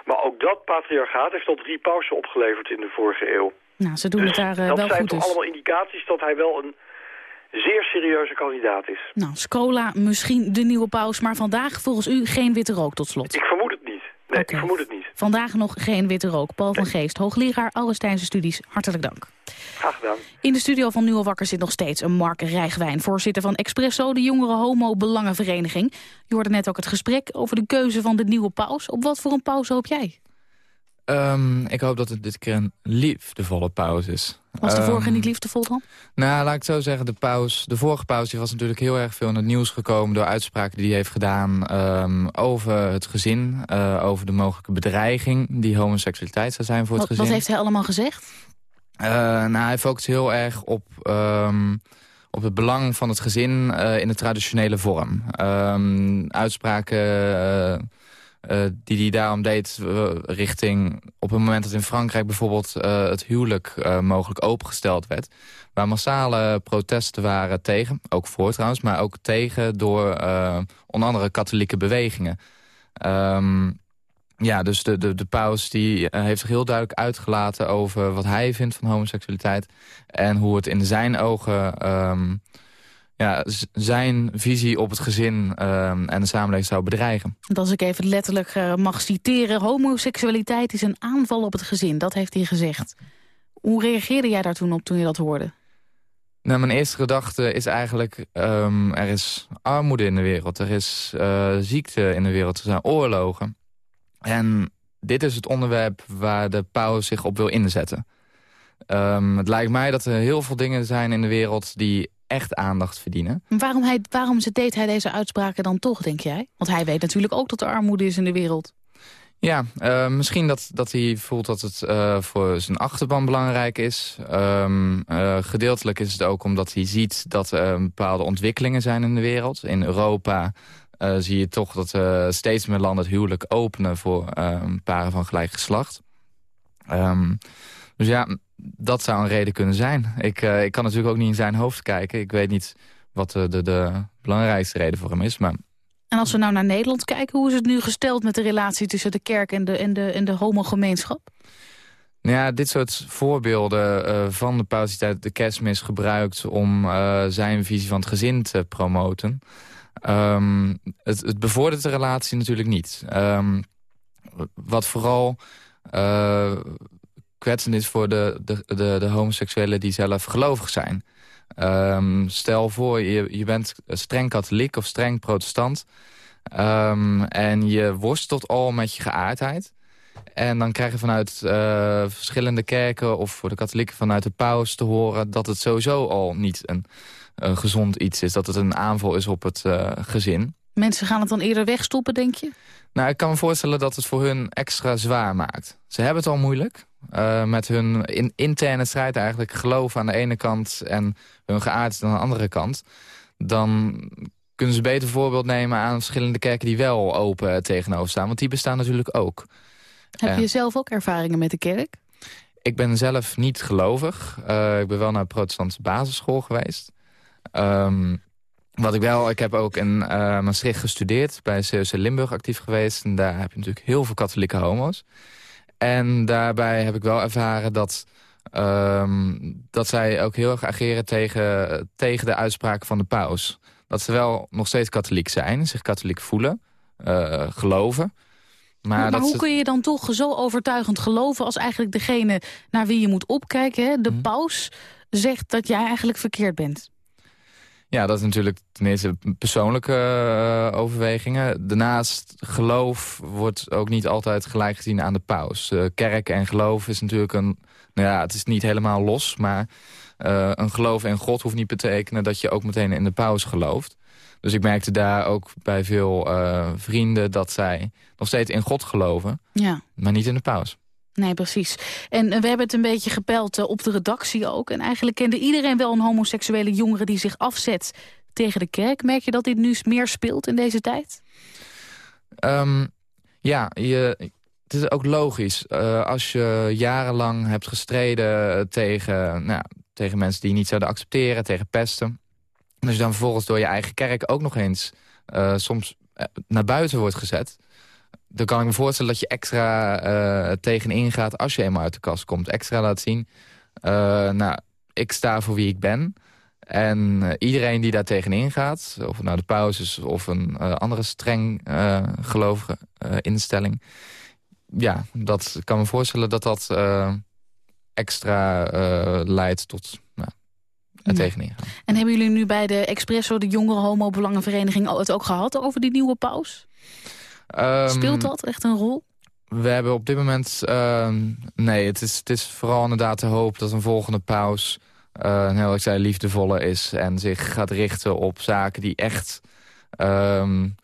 Maar ook dat patriarchaat heeft al drie pausen opgeleverd in de vorige eeuw. Nou, ze doen Dus het daar eh, dat wel zijn goed toch dus. allemaal indicaties dat hij wel een zeer serieuze kandidaat is. Nou, Scola misschien de nieuwe paus, maar vandaag volgens u geen witte rook tot slot. Ik vermoed het niet. Nee, ik vermoed het niet. Vandaag nog geen witte rook. Paul van Geest, hoogleraar Augustijnse studies, hartelijk dank. Graag gedaan. In de studio van Nieuwe Wakker zit nog steeds een Mark Rijgwijn... voorzitter van Expresso, de jongere homo-belangenvereniging. Je hoorde net ook het gesprek over de keuze van de nieuwe paus. Op wat voor een paus hoop jij? Ehm, ik hoop dat het dit keer een liefdevolle pauze is. Was de vorige Ehm, niet liefdevol dan? Nou, laat ik het zo zeggen. De, paus, de vorige paus die was natuurlijk heel erg veel in het nieuws gekomen... door uitspraken die hij heeft gedaan ehm, over het gezin. eh, over de mogelijke bedreiging die homoseksualiteit zou zijn voor het gezin. wat heeft hij allemaal gezegd? Eh, nou, hij focust heel erg op, op het belang van het gezin eh, in de traditionele vorm. Uitspraken eh, die hij daarom deed eh, richting... op het moment dat in Frankrijk bijvoorbeeld eh, het huwelijk mogelijk opengesteld werd... waar massale protesten waren tegen, ook voor trouwens... maar ook tegen door onder andere katholieke bewegingen. Ehm, ja, dus de, de, de paus die heeft zich heel duidelijk uitgelaten over wat hij vindt van homoseksualiteit. En hoe het in zijn ogen ehm, ja, zijn visie op het gezin ehm, en de samenleving zou bedreigen. Dat als ik even letterlijk uh, mag citeren... homoseksualiteit is een aanval op het gezin, dat heeft hij gezegd. Hoe reageerde jij daar toen op toen je dat hoorde? Nou, mijn eerste gedachte is eigenlijk... Um, er is armoede in de wereld, er is uh, ziekte in de wereld, er zijn oorlogen. En dit is het onderwerp waar de paus zich op wil inzetten. Um, het lijkt mij dat er heel veel dingen zijn in de wereld die echt aandacht verdienen. Waarom, hij, waarom deed hij deze uitspraken dan toch, denk jij? Want hij weet natuurlijk ook dat er armoede is in de wereld. Ja, uh, misschien dat, dat hij voelt dat het uh, voor zijn achterban belangrijk is. Um, uh, gedeeltelijk is het ook omdat hij ziet dat er bepaalde ontwikkelingen zijn in de wereld. In Europa zie je toch dat steeds meer landen het huwelijk openen voor paren van gelijk geslacht. Um, dus ja, dat zou een reden kunnen zijn. Ik, ik kan natuurlijk ook niet in zijn hoofd kijken. Ik weet niet wat de, de, de belangrijkste reden voor hem is, maar... En als we nou naar Nederland kijken, hoe is het nu gesteld met de relatie tussen de kerk en de, en de, en de homogemeenschap? Nou ja, dit soort voorbeelden uh, van de paus die de kerstmis gebruikt om uh, zijn visie van het gezin te promoten. Um, het, het, bevordert de relatie natuurlijk niet. Um, wat vooral uh, kwetsend is voor de, de, de, de homoseksuelen die zelf gelovig zijn. Um, stel voor, je, je bent streng katholiek of streng protestant... Um, en je worstelt al met je geaardheid. En dan krijg je vanuit uh, verschillende kerken of voor de katholieken vanuit de paus te horen... dat het sowieso al niet een, een gezond iets is. Dat het een aanval is op het uh, gezin. Mensen gaan het dan eerder wegstoppen, denk je? Nou, ik kan me voorstellen dat het voor hun extra zwaar maakt. Ze hebben het al moeilijk. Uh, met hun in, interne strijd eigenlijk geloof aan de ene kant... en hun geaardheid aan de andere kant. Dan kunnen ze beter voorbeeld nemen aan verschillende kerken... die wel open tegenover staan, want die bestaan natuurlijk ook. Heb je zelf ook ervaringen met de kerk? Ik ben zelf niet gelovig. Uh, ik ben wel naar een protestantse basisschool geweest. Um, wat ik wel, ik heb ook in Maastricht gestudeerd, bij COC Limburg actief geweest. En daar heb je natuurlijk heel veel katholieke homo's. En daarbij heb ik wel ervaren dat, um, dat zij ook heel erg ageren tegen, tegen de uitspraken van de paus. Dat ze wel nog steeds katholiek zijn, zich katholiek voelen, uh, geloven. Maar, maar, maar hoe kun je dan toch zo overtuigend geloven... als eigenlijk degene naar wie je moet opkijken, hè, de hmm. paus... zegt dat jij eigenlijk verkeerd bent? Ja, dat is natuurlijk ten eerste persoonlijke uh, overwegingen. Daarnaast geloof wordt ook niet altijd gelijk gezien aan de paus. Uh, kerk en geloof is natuurlijk een... Nou ja, het is niet helemaal los, maar uh, een geloof in God hoeft niet te betekenen... dat je ook meteen in de paus gelooft. Dus ik merkte daar ook bij veel vrienden dat zij nog steeds in God geloven... Ja. maar niet in de paus. Nee, precies. En we hebben het een beetje gepeld uh, op de redactie ook. En eigenlijk kende iedereen wel een homoseksuele jongere die zich afzet tegen de kerk. Merk je dat dit nu meer speelt in deze tijd? Um, ja, je, het is ook logisch. Uh, als je jarenlang hebt gestreden tegen, nou, tegen mensen die je niet zouden accepteren, tegen pesten. En als je dan vervolgens door je eigen kerk ook nog eens soms naar buiten wordt gezet dan kan ik me voorstellen dat je extra uh, tegenin gaat als je eenmaal uit de kast komt. Extra laat zien, uh, nou, ik sta voor wie ik ben. En uh, iedereen die daar tegenin gaat, of het nou de paus is of een andere streng gelovige instelling. Ja, dat kan me voorstellen dat dat extra leidt tot nou, er tegenin gaan. En hebben jullie nu bij de Expresso, de jongere homo-belangenvereniging, het ook gehad over die nieuwe paus? Um, Speelt dat echt een rol? We hebben op dit moment... Uh, nee, het is, het is vooral inderdaad de hoop dat een volgende paus... Uh, heel erg liefdevolle is en zich gaat richten op zaken die echt... Um,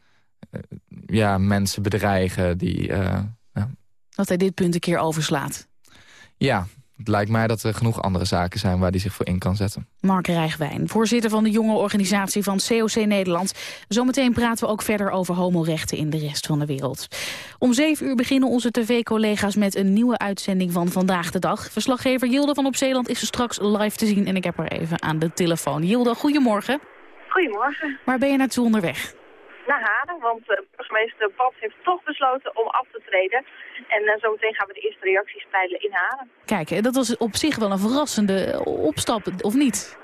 ja, mensen bedreigen. Die, uh, ja. Dat hij dit punt een keer overslaat. Ja, het lijkt mij dat er genoeg andere zaken zijn waar hij zich voor in kan zetten. Mark Rijgwijn, voorzitter van de jonge organisatie van COC Nederland. Zometeen praten we ook verder over homorechten in de rest van de wereld. Om zeven uur beginnen onze tv-collega's met een nieuwe uitzending van Vandaag de Dag. Verslaggever Jilde van Op Zeeland is er straks live te zien en ik heb haar even aan de telefoon. Jilde, goedemorgen. Goedemorgen. Waar ben je naartoe onderweg? naar Haren. Want uh, burgemeester Bad heeft toch besloten om af te treden. En uh, zometeen gaan we de eerste reacties peilen in Haren. Kijk, dat was op zich wel een verrassende opstap, of niet?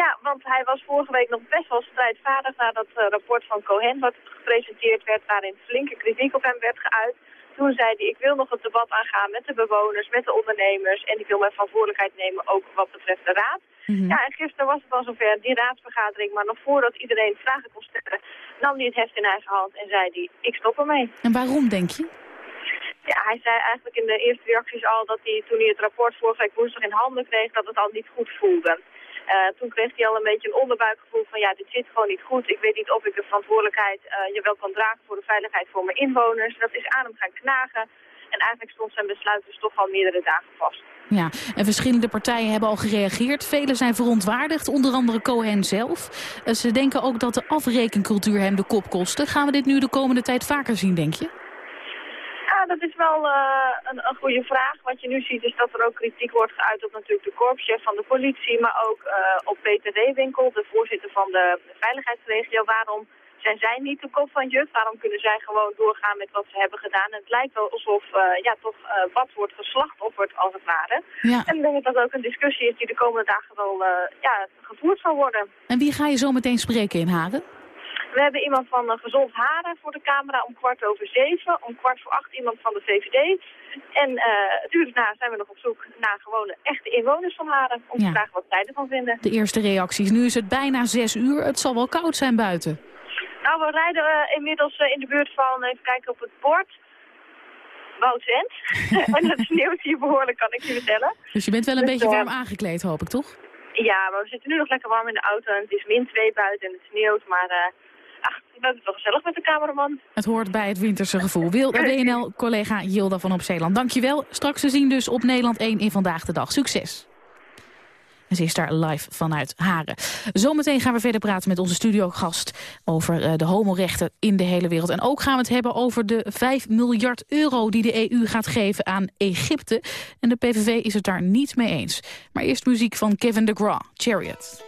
Ja, want hij was vorige week nog best wel strijdvaardig na dat uh, rapport van Cohen... wat gepresenteerd werd, waarin flinke kritiek op hem werd geuit. Toen zei hij, ik wil nog het debat aangaan met de bewoners, met de ondernemers... en ik wil mijn verantwoordelijkheid nemen, ook wat betreft de raad. Mm -hmm. Ja, en gisteren was het al zover, die raadsvergadering... maar nog voordat iedereen vragen kon stellen, nam hij het heft in eigen hand... en zei hij, ik stop ermee. En waarom, denk je? Ja, hij zei eigenlijk in de eerste reacties al dat hij, toen hij het rapport vorige week woensdag in handen kreeg, dat het al niet goed voelde. Uh, toen kreeg hij al een beetje een onderbuikgevoel van ja, dit zit gewoon niet goed. Ik weet niet of ik de verantwoordelijkheid uh, je wel kan dragen voor de veiligheid voor mijn inwoners. Dat is aan hem gaan knagen. En eigenlijk stond zijn besluit dus toch al meerdere dagen vast. Ja, en verschillende partijen hebben al gereageerd. Velen zijn verontwaardigd, onder andere Cohen zelf. Uh, ze denken ook dat de afrekencultuur hem de kop kostte. Gaan we dit nu de komende tijd vaker zien, denk je? Ja, dat is wel uh, een, een goede vraag. Wat je nu ziet is dat er ook kritiek wordt geuit op natuurlijk de korpschef van de politie, maar ook uh, op Peter Reewinkel, de voorzitter van de veiligheidsregio. Waarom zijn zij niet de kop van Jut? Waarom kunnen zij gewoon doorgaan met wat ze hebben gedaan? En het lijkt wel alsof uh, ja, toch Bad wordt geslachtofferd als het ware. Ja. En ik denk dat dat ook een discussie is die de komende dagen wel ja, gevoerd zal worden. En wie ga je zo meteen spreken in Haren? We hebben iemand van uh, Gezond Haren voor de camera om kwart over zeven. Om kwart voor acht iemand van de VVD. En natuurlijk na zijn we nog op zoek naar gewone echte inwoners van Haren. Om Ja. te vragen wat zij ervan vinden. De eerste reacties. Nu is het bijna zes uur. Het zal wel koud zijn buiten. Nou, we rijden uh, inmiddels in de buurt van, even kijken op het bord. Woudsend. (laughs) en het sneeuwt hier behoorlijk, kan ik je vertellen. Dus je bent wel een Dus, beetje eh, warm aangekleed, hoop ik, toch? Ja, maar we zitten nu nog lekker warm in de auto. En het is min 2 buiten en het sneeuwt. Maar uh, ach, we hebben het wel gezellig met de cameraman. Het hoort bij het winterse gevoel. Wil WNL-collega Jilda van Op Zeeland, dankjewel. Straks te zien dus op Nederland 1 in Vandaag de Dag. Succes! En ze is daar live vanuit Haren. Zometeen gaan we verder praten met onze studiogast over uh, de homorechten in de hele wereld. En ook gaan we het hebben over de 5 miljard euro die de EU gaat geven aan Egypte. En de PVV is het daar niet mee eens. Maar eerst muziek van Kevin DeGraw, Chariot.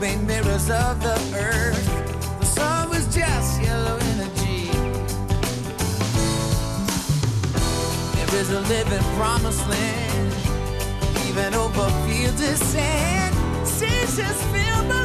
made mirrors of the earth. The sun was just yellow energy. There is a living promised land, even over fields of sand. Seasons fill my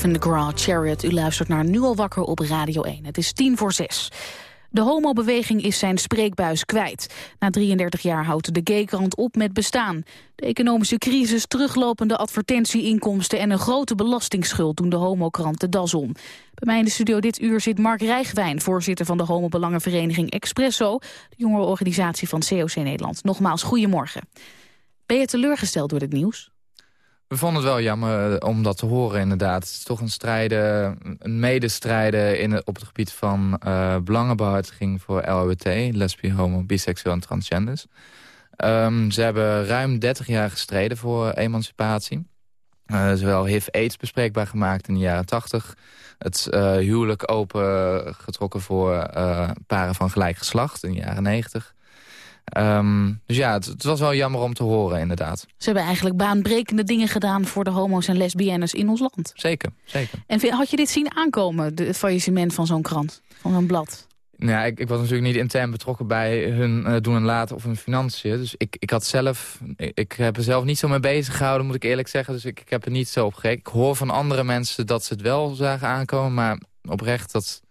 Kevin DeGraw, Chariot. U luistert naar Nu al wakker op Radio 1. Het is tien voor zes. De homobeweging is zijn spreekbuis kwijt. Na 33 jaar houdt de gaykrant op met bestaan. De economische crisis, teruglopende advertentieinkomsten... en een grote belastingsschuld doen de homokrant de das om. Bij mij in de studio dit uur zit Mark Rijgwijn... voorzitter van de homobelangenvereniging Expresso... de jongere organisatie van COC Nederland. Nogmaals, goedemorgen. Ben je teleurgesteld door dit nieuws? We vonden het wel jammer eh, om dat te horen inderdaad. Het is toch een strijden, een medestrijden in op het gebied van uh, belangenbehartiging voor LHBT, lesbisch, homo, biseksueel en transgenders. Um, ze hebben ruim 30 jaar gestreden voor emancipatie. Uh, zowel HIV-AIDS bespreekbaar gemaakt in de jaren 80. Het uh, huwelijk open getrokken voor paren van gelijk geslacht in de jaren 90. Um, dus ja, het, het, was wel jammer om te horen, inderdaad. Ze hebben eigenlijk baanbrekende dingen gedaan... voor de homo's en lesbiennes in ons land. Zeker, zeker. En had je dit zien aankomen, het faillissement van zo'n krant, van zo'n blad? Nou ja, ik, ik, was natuurlijk niet intern betrokken bij hun uh, doen en laten of hun financiën. Dus ik, ik had zelf, ik, ik, heb er zelf niet zo mee bezig gehouden, moet ik eerlijk zeggen. Dus ik, ik heb er niet zo op gekeken. Ik hoor van andere mensen dat ze het wel zagen aankomen, maar oprecht, dat,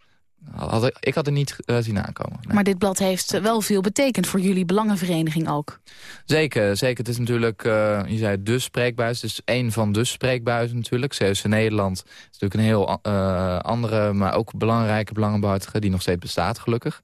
had ik, had er niet uh, zien aankomen. Nee. Maar dit blad heeft wel veel betekend voor jullie belangenvereniging ook. Zeker, zeker. Het is natuurlijk, uh, je zei de spreekbuis. Het is één van de spreekbuizen natuurlijk. CSC Nederland is natuurlijk een heel uh, andere, maar ook belangrijke belangenbehartiger... die nog steeds bestaat, gelukkig.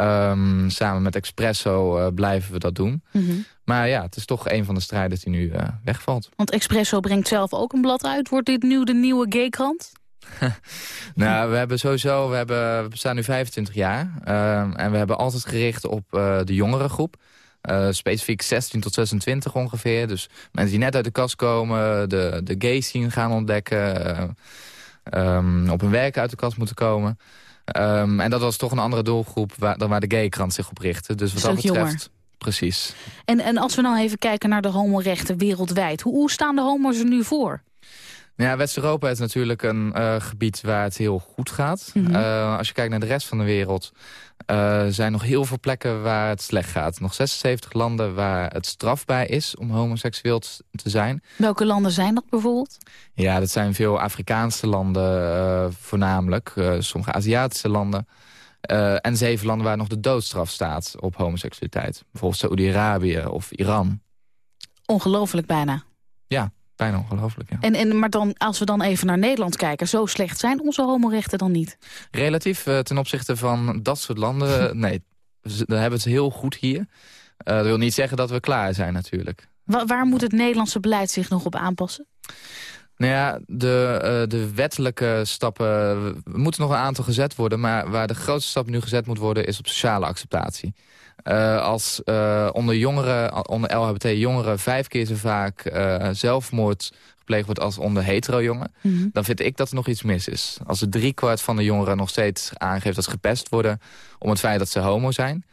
Um, samen met Expresso blijven we dat doen. Mm -hmm. Maar ja, het is toch een van de strijders die nu wegvalt. Want Expresso brengt zelf ook een blad uit. Wordt dit nu de nieuwe gaykrant? (laughs) nou, we hebben sowieso, we, hebben, we bestaan nu 25 jaar. Uh, en we hebben altijd gericht op uh, de jongere groep. Uh, specifiek 16 tot 26 ongeveer. Dus mensen die net uit de kast komen, de, de gay scene gaan ontdekken. Um, op hun werk uit de kast moeten komen. Um, en dat was toch een andere doelgroep waar, dan waar de gaykrant zich op richtte. Dus wat dat, dat betreft... Jonger. Precies. En, en als we dan even kijken naar de homorechten wereldwijd. Hoe, hoe staan de homo's er nu voor? Ja, West-Europa is natuurlijk een uh, gebied waar het heel goed gaat. Mm -hmm. uh, als je kijkt naar de rest van de wereld... Uh, zijn nog heel veel plekken waar het slecht gaat. Nog 76 landen waar het strafbaar is om homoseksueel te zijn. Welke landen zijn dat bijvoorbeeld? Ja, dat zijn veel Afrikaanse landen voornamelijk. sommige Aziatische landen. en zeven landen waar nog de doodstraf staat op homoseksualiteit. Bijvoorbeeld Saoedi-Arabië of Iran. Ongelooflijk bijna. Ja, Bijna ongelooflijk, ja. En, en, maar dan, als we dan even naar Nederland kijken... zo slecht zijn onze homorechten dan niet? Relatief uh, ten opzichte van dat soort landen... (laughs) nee, dan hebben we het heel goed hier. Uh, dat wil niet zeggen dat we klaar zijn natuurlijk. Wa waar moet het Nederlandse beleid zich nog op aanpassen? Nou ja, de, uh, de wettelijke stappen... Er moeten nog een aantal gezet worden... maar waar de grootste stap nu gezet moet worden... is op sociale acceptatie. Uh, als uh, onder jongeren, onder LHBT-jongeren vijf keer zo vaak uh, zelfmoord gepleegd wordt als onder hetero-jongen... Mm -hmm. dan vind ik dat er nog iets mis is. Als er driekwart van de jongeren nog steeds aangeeft dat ze gepest worden... om het feit dat ze homo zijn...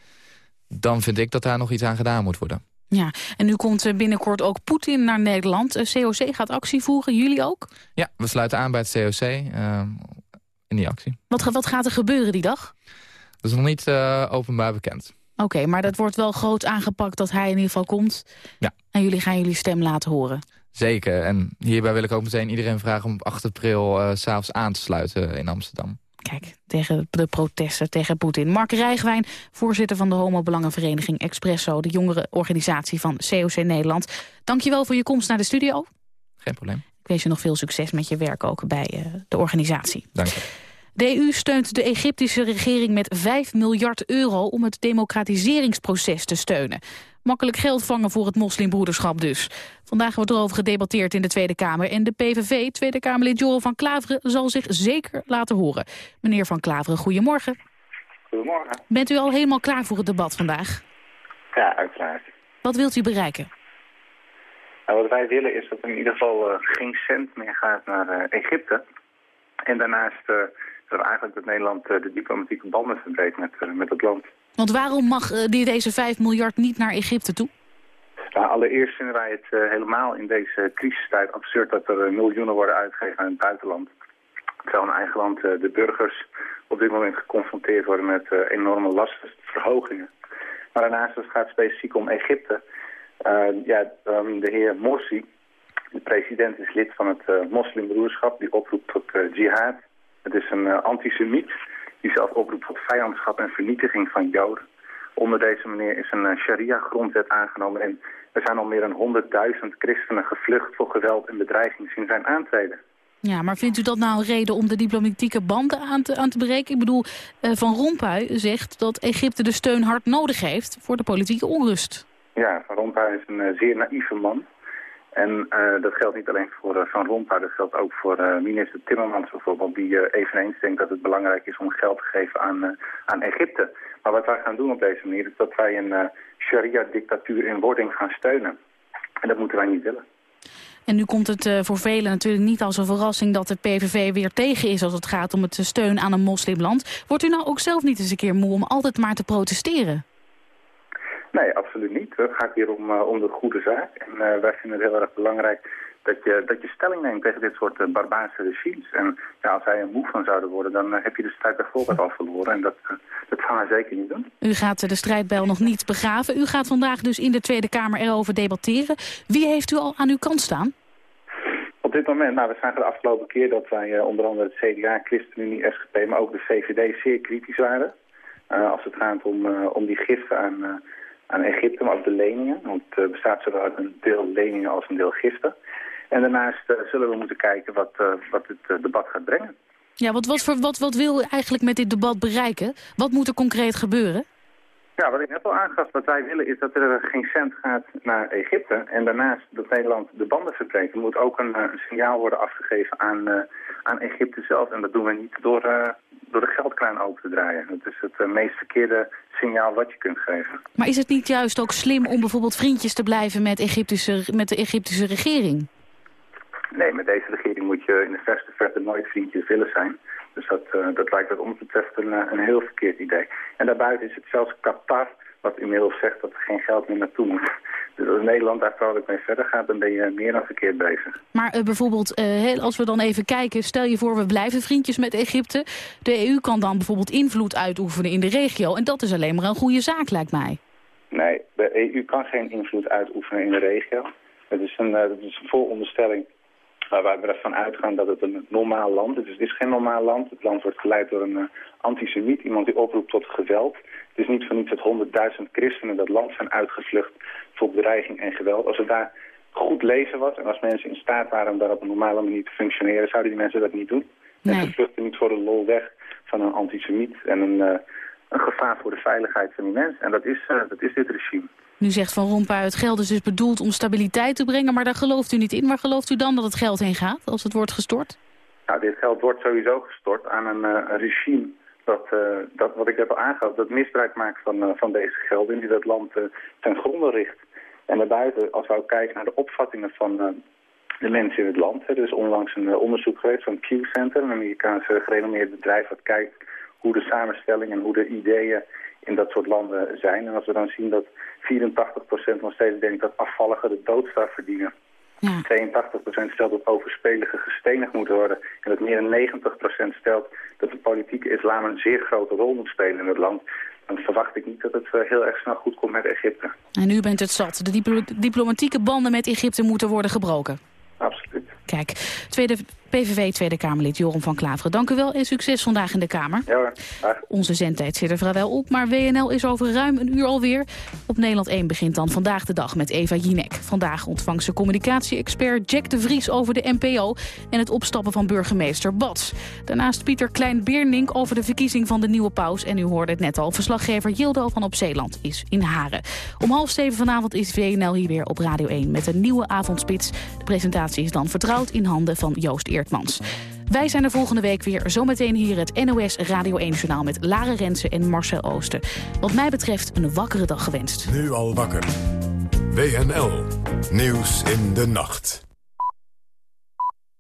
dan vind ik dat daar nog iets aan gedaan moet worden. Ja, en nu komt binnenkort ook Poetin naar Nederland. COC gaat actie voeren, jullie ook? Ja, we sluiten aan bij het COC in die actie. Wat, wat gaat er gebeuren die dag? Dat is nog niet openbaar bekend. Oké, okay, maar dat wordt wel groot aangepakt dat hij in ieder geval komt. Ja. En jullie gaan jullie stem laten horen. Zeker. En hierbij wil ik ook meteen iedereen vragen om op 8 april uh, s'avonds aan te sluiten in Amsterdam. Kijk, tegen de protesten tegen Poetin. Mark Rijgwijn, voorzitter van de homo-belangenvereniging Expresso... de jongere organisatie van COC Nederland. Dankjewel voor je komst naar de studio. Geen probleem. Ik wens je nog veel succes met je werk ook bij uh, de organisatie. Dank je. De EU steunt de Egyptische regering met 5 miljard euro om het democratiseringsproces te steunen. Makkelijk geld vangen voor het moslimbroederschap dus. Vandaag wordt erover gedebatteerd in de Tweede Kamer. En de PVV, Tweede Kamerlid Joel van Klaveren, zal zich zeker laten horen. Meneer van Klaveren, goedemorgen. Goedemorgen. Bent u al helemaal klaar voor het debat vandaag? Ja, uiteraard. Wat wilt u bereiken? Nou, wat wij willen is dat er in ieder geval uh, geen cent meer gaat naar uh, Egypte. En daarnaast... Uh, dat eigenlijk dat Nederland de diplomatieke banden verbreekt met, met het land. Want waarom mag die deze 5 miljard niet naar Egypte toe? Nou, allereerst vinden wij het uh, helemaal in deze crisistijd absurd dat er uh, miljoenen worden uitgegeven aan het buitenland. Terwijl in eigen land uh, de burgers op dit moment geconfronteerd worden met enorme lastenverhogingen. Maar daarnaast, als het gaat specifiek om Egypte, ja, um, de heer Morsi, De president is lid van het moslimbroederschap die oproept tot jihad. Het is een uh, antisemiet die zelf oproept tot vijandschap en vernietiging van Joden. Onder deze meneer is een sharia-grondwet aangenomen en er zijn al meer dan 100.000 christenen gevlucht voor geweld en bedreiging sinds zijn aantreden. Ja, maar vindt u dat nou een reden om de diplomatieke banden aan te, aan te breken? Ik bedoel, Van Rompuy zegt dat Egypte de steun hard nodig heeft voor de politieke onrust. Ja, Van Rompuy is een zeer naïeve man. En uh, dat geldt niet alleen voor uh, Van Rompuy, dat geldt ook voor uh, minister Timmermans bijvoorbeeld, die eveneens denkt dat het belangrijk is om geld te geven aan, aan Egypte. Maar wat wij gaan doen op deze manier is dat wij een sharia-dictatuur in wording gaan steunen. En dat moeten wij niet willen. En nu komt het voor velen natuurlijk niet als een verrassing dat de PVV weer tegen is als het gaat om het steun aan een moslimland. Wordt u nou ook zelf niet eens een keer moe om altijd maar te protesteren? Nee, absoluut niet. Het gaat hier om, uh, om de goede zaak. En uh, wij vinden het heel erg belangrijk dat je, dat je stelling neemt tegen dit soort uh, barbaarse regimes. En ja, als wij er moe van zouden worden, dan heb je de strijd bijvoorbeeld al verloren. En dat, dat gaan wij zeker niet doen. U gaat de strijdbijl nog niet begraven. U gaat vandaag dus in de Tweede Kamer erover debatteren. Wie heeft u al aan uw kant staan? Op dit moment, nou, we zagen de afgelopen keer dat wij onder andere het CDA, ChristenUnie, SGP, maar ook de VVD zeer kritisch waren. als het gaat om, om die giften aan aan Egypte, maar ook de leningen. Want het bestaat zowel uit een deel leningen als een deel giften. En daarnaast uh, zullen we moeten kijken wat, uh, wat het debat gaat brengen. Ja, wat, wat, voor, wat, wat wil eigenlijk met dit debat bereiken? Wat moet er concreet gebeuren? Ja, wat ik net al aangaf, wat wij willen is dat er geen cent gaat naar Egypte. En daarnaast dat Nederland de banden verbreekt. Er moet ook een, een signaal worden afgegeven aan, aan Egypte zelf. En dat doen we niet door, door de geldkraan open te draaien. Dat is het meest verkeerde signaal wat je kunt geven. Maar is het niet juist ook slim om bijvoorbeeld vriendjes te blijven met, Egyptische, met de Egyptische regering? Nee, met deze regering moet je in de verste verte nooit vriendjes willen zijn. Dus dat, uh, dat lijkt wat ons betreft een, een heel verkeerd idee. En daarbuiten is het zelfs Qatar wat inmiddels zegt dat er geen geld meer naartoe moet. (laughs) Dus als Nederland daar vrolijk mee verder gaat, dan ben je meer dan verkeerd bezig. Maar uh, bijvoorbeeld, uh, als we dan even kijken, stel je voor we blijven vriendjes met Egypte. De EU kan dan bijvoorbeeld invloed uitoefenen in de regio. En dat is alleen maar een goede zaak, lijkt mij. Nee, de EU kan geen invloed uitoefenen in de regio. Het is een, uh, dat is een vooronderstelling waar we ervan uitgaan dat het een normaal land is. Dus het is geen normaal land. Het land wordt geleid door een antisemiet, iemand die oproept tot geweld. Het is niet van iets dat 100.000 christenen dat land zijn uitgevlucht voor bedreiging en geweld. Als het daar goed lezen was en als mensen in staat waren om daar op een normale manier te functioneren, zouden die mensen dat niet doen. Nee. En ze vluchten niet voor de lol weg van een antisemiet en een, uh, een gevaar voor de veiligheid van die mensen. En dat is, uh, dat is dit regime. Nu zegt Van Rompuy, het geld is dus bedoeld om stabiliteit te brengen, maar daar gelooft u niet in. Waar gelooft u dan dat het geld heen gaat, als het wordt gestort? Nou, dit geld wordt sowieso gestort aan een, een regime dat, uh, dat wat ik heb al aangehaald, dat misbruik maakt van, uh, van deze gelden... die dat land ten gronde richt. En daarbuiten, als we ook kijken naar de opvattingen van de mensen in het land... er is onlangs een onderzoek geweest van Pew Center... een Amerikaanse gerenommeerd bedrijf dat kijkt hoe de samenstelling en hoe de ideeën in dat soort landen zijn. En als we dan zien dat 84% nog steeds denkt dat afvalligen de doodstraf verdienen... Ja. 82% stelt dat overspeligen gestenigd moeten worden. En dat meer dan 90% stelt dat de politieke islam een zeer grote rol moet spelen in het land. Dan verwacht ik niet dat het uh, heel erg snel goed komt met Egypte. En u bent het zat. De diplo diplomatieke banden met Egypte moeten worden gebroken. Absoluut. Kijk, tweede PVV Tweede Kamerlid Joram van Klaveren. Dank u wel en succes vandaag in de Kamer. Ja hoor, Onze zendtijd zit er vrijwel op, maar WNL is over ruim een uur alweer. Op Nederland 1 begint dan vandaag de dag met Eva Jinek. Vandaag ontvangt ze communicatie-expert Jack de Vries over de NPO... en het opstappen van burgemeester Bats. Daarnaast Pieter Klein-Beernink over de verkiezing van de nieuwe paus. En u hoorde het net al, verslaggever Jildo van Op Zeeland is in Haren. Om half zeven vanavond is WNL hier weer op Radio 1 met een nieuwe avondspits. De presentatie is dan vertrouwd in handen van Joost Wij zijn er volgende week weer. Zometeen hier het NOS Radio 1-journaal met Lara Rensen en Marcel Ooster. Wat mij betreft een wakkere dag gewenst. Nu al wakker. WNL. Nieuws in de nacht.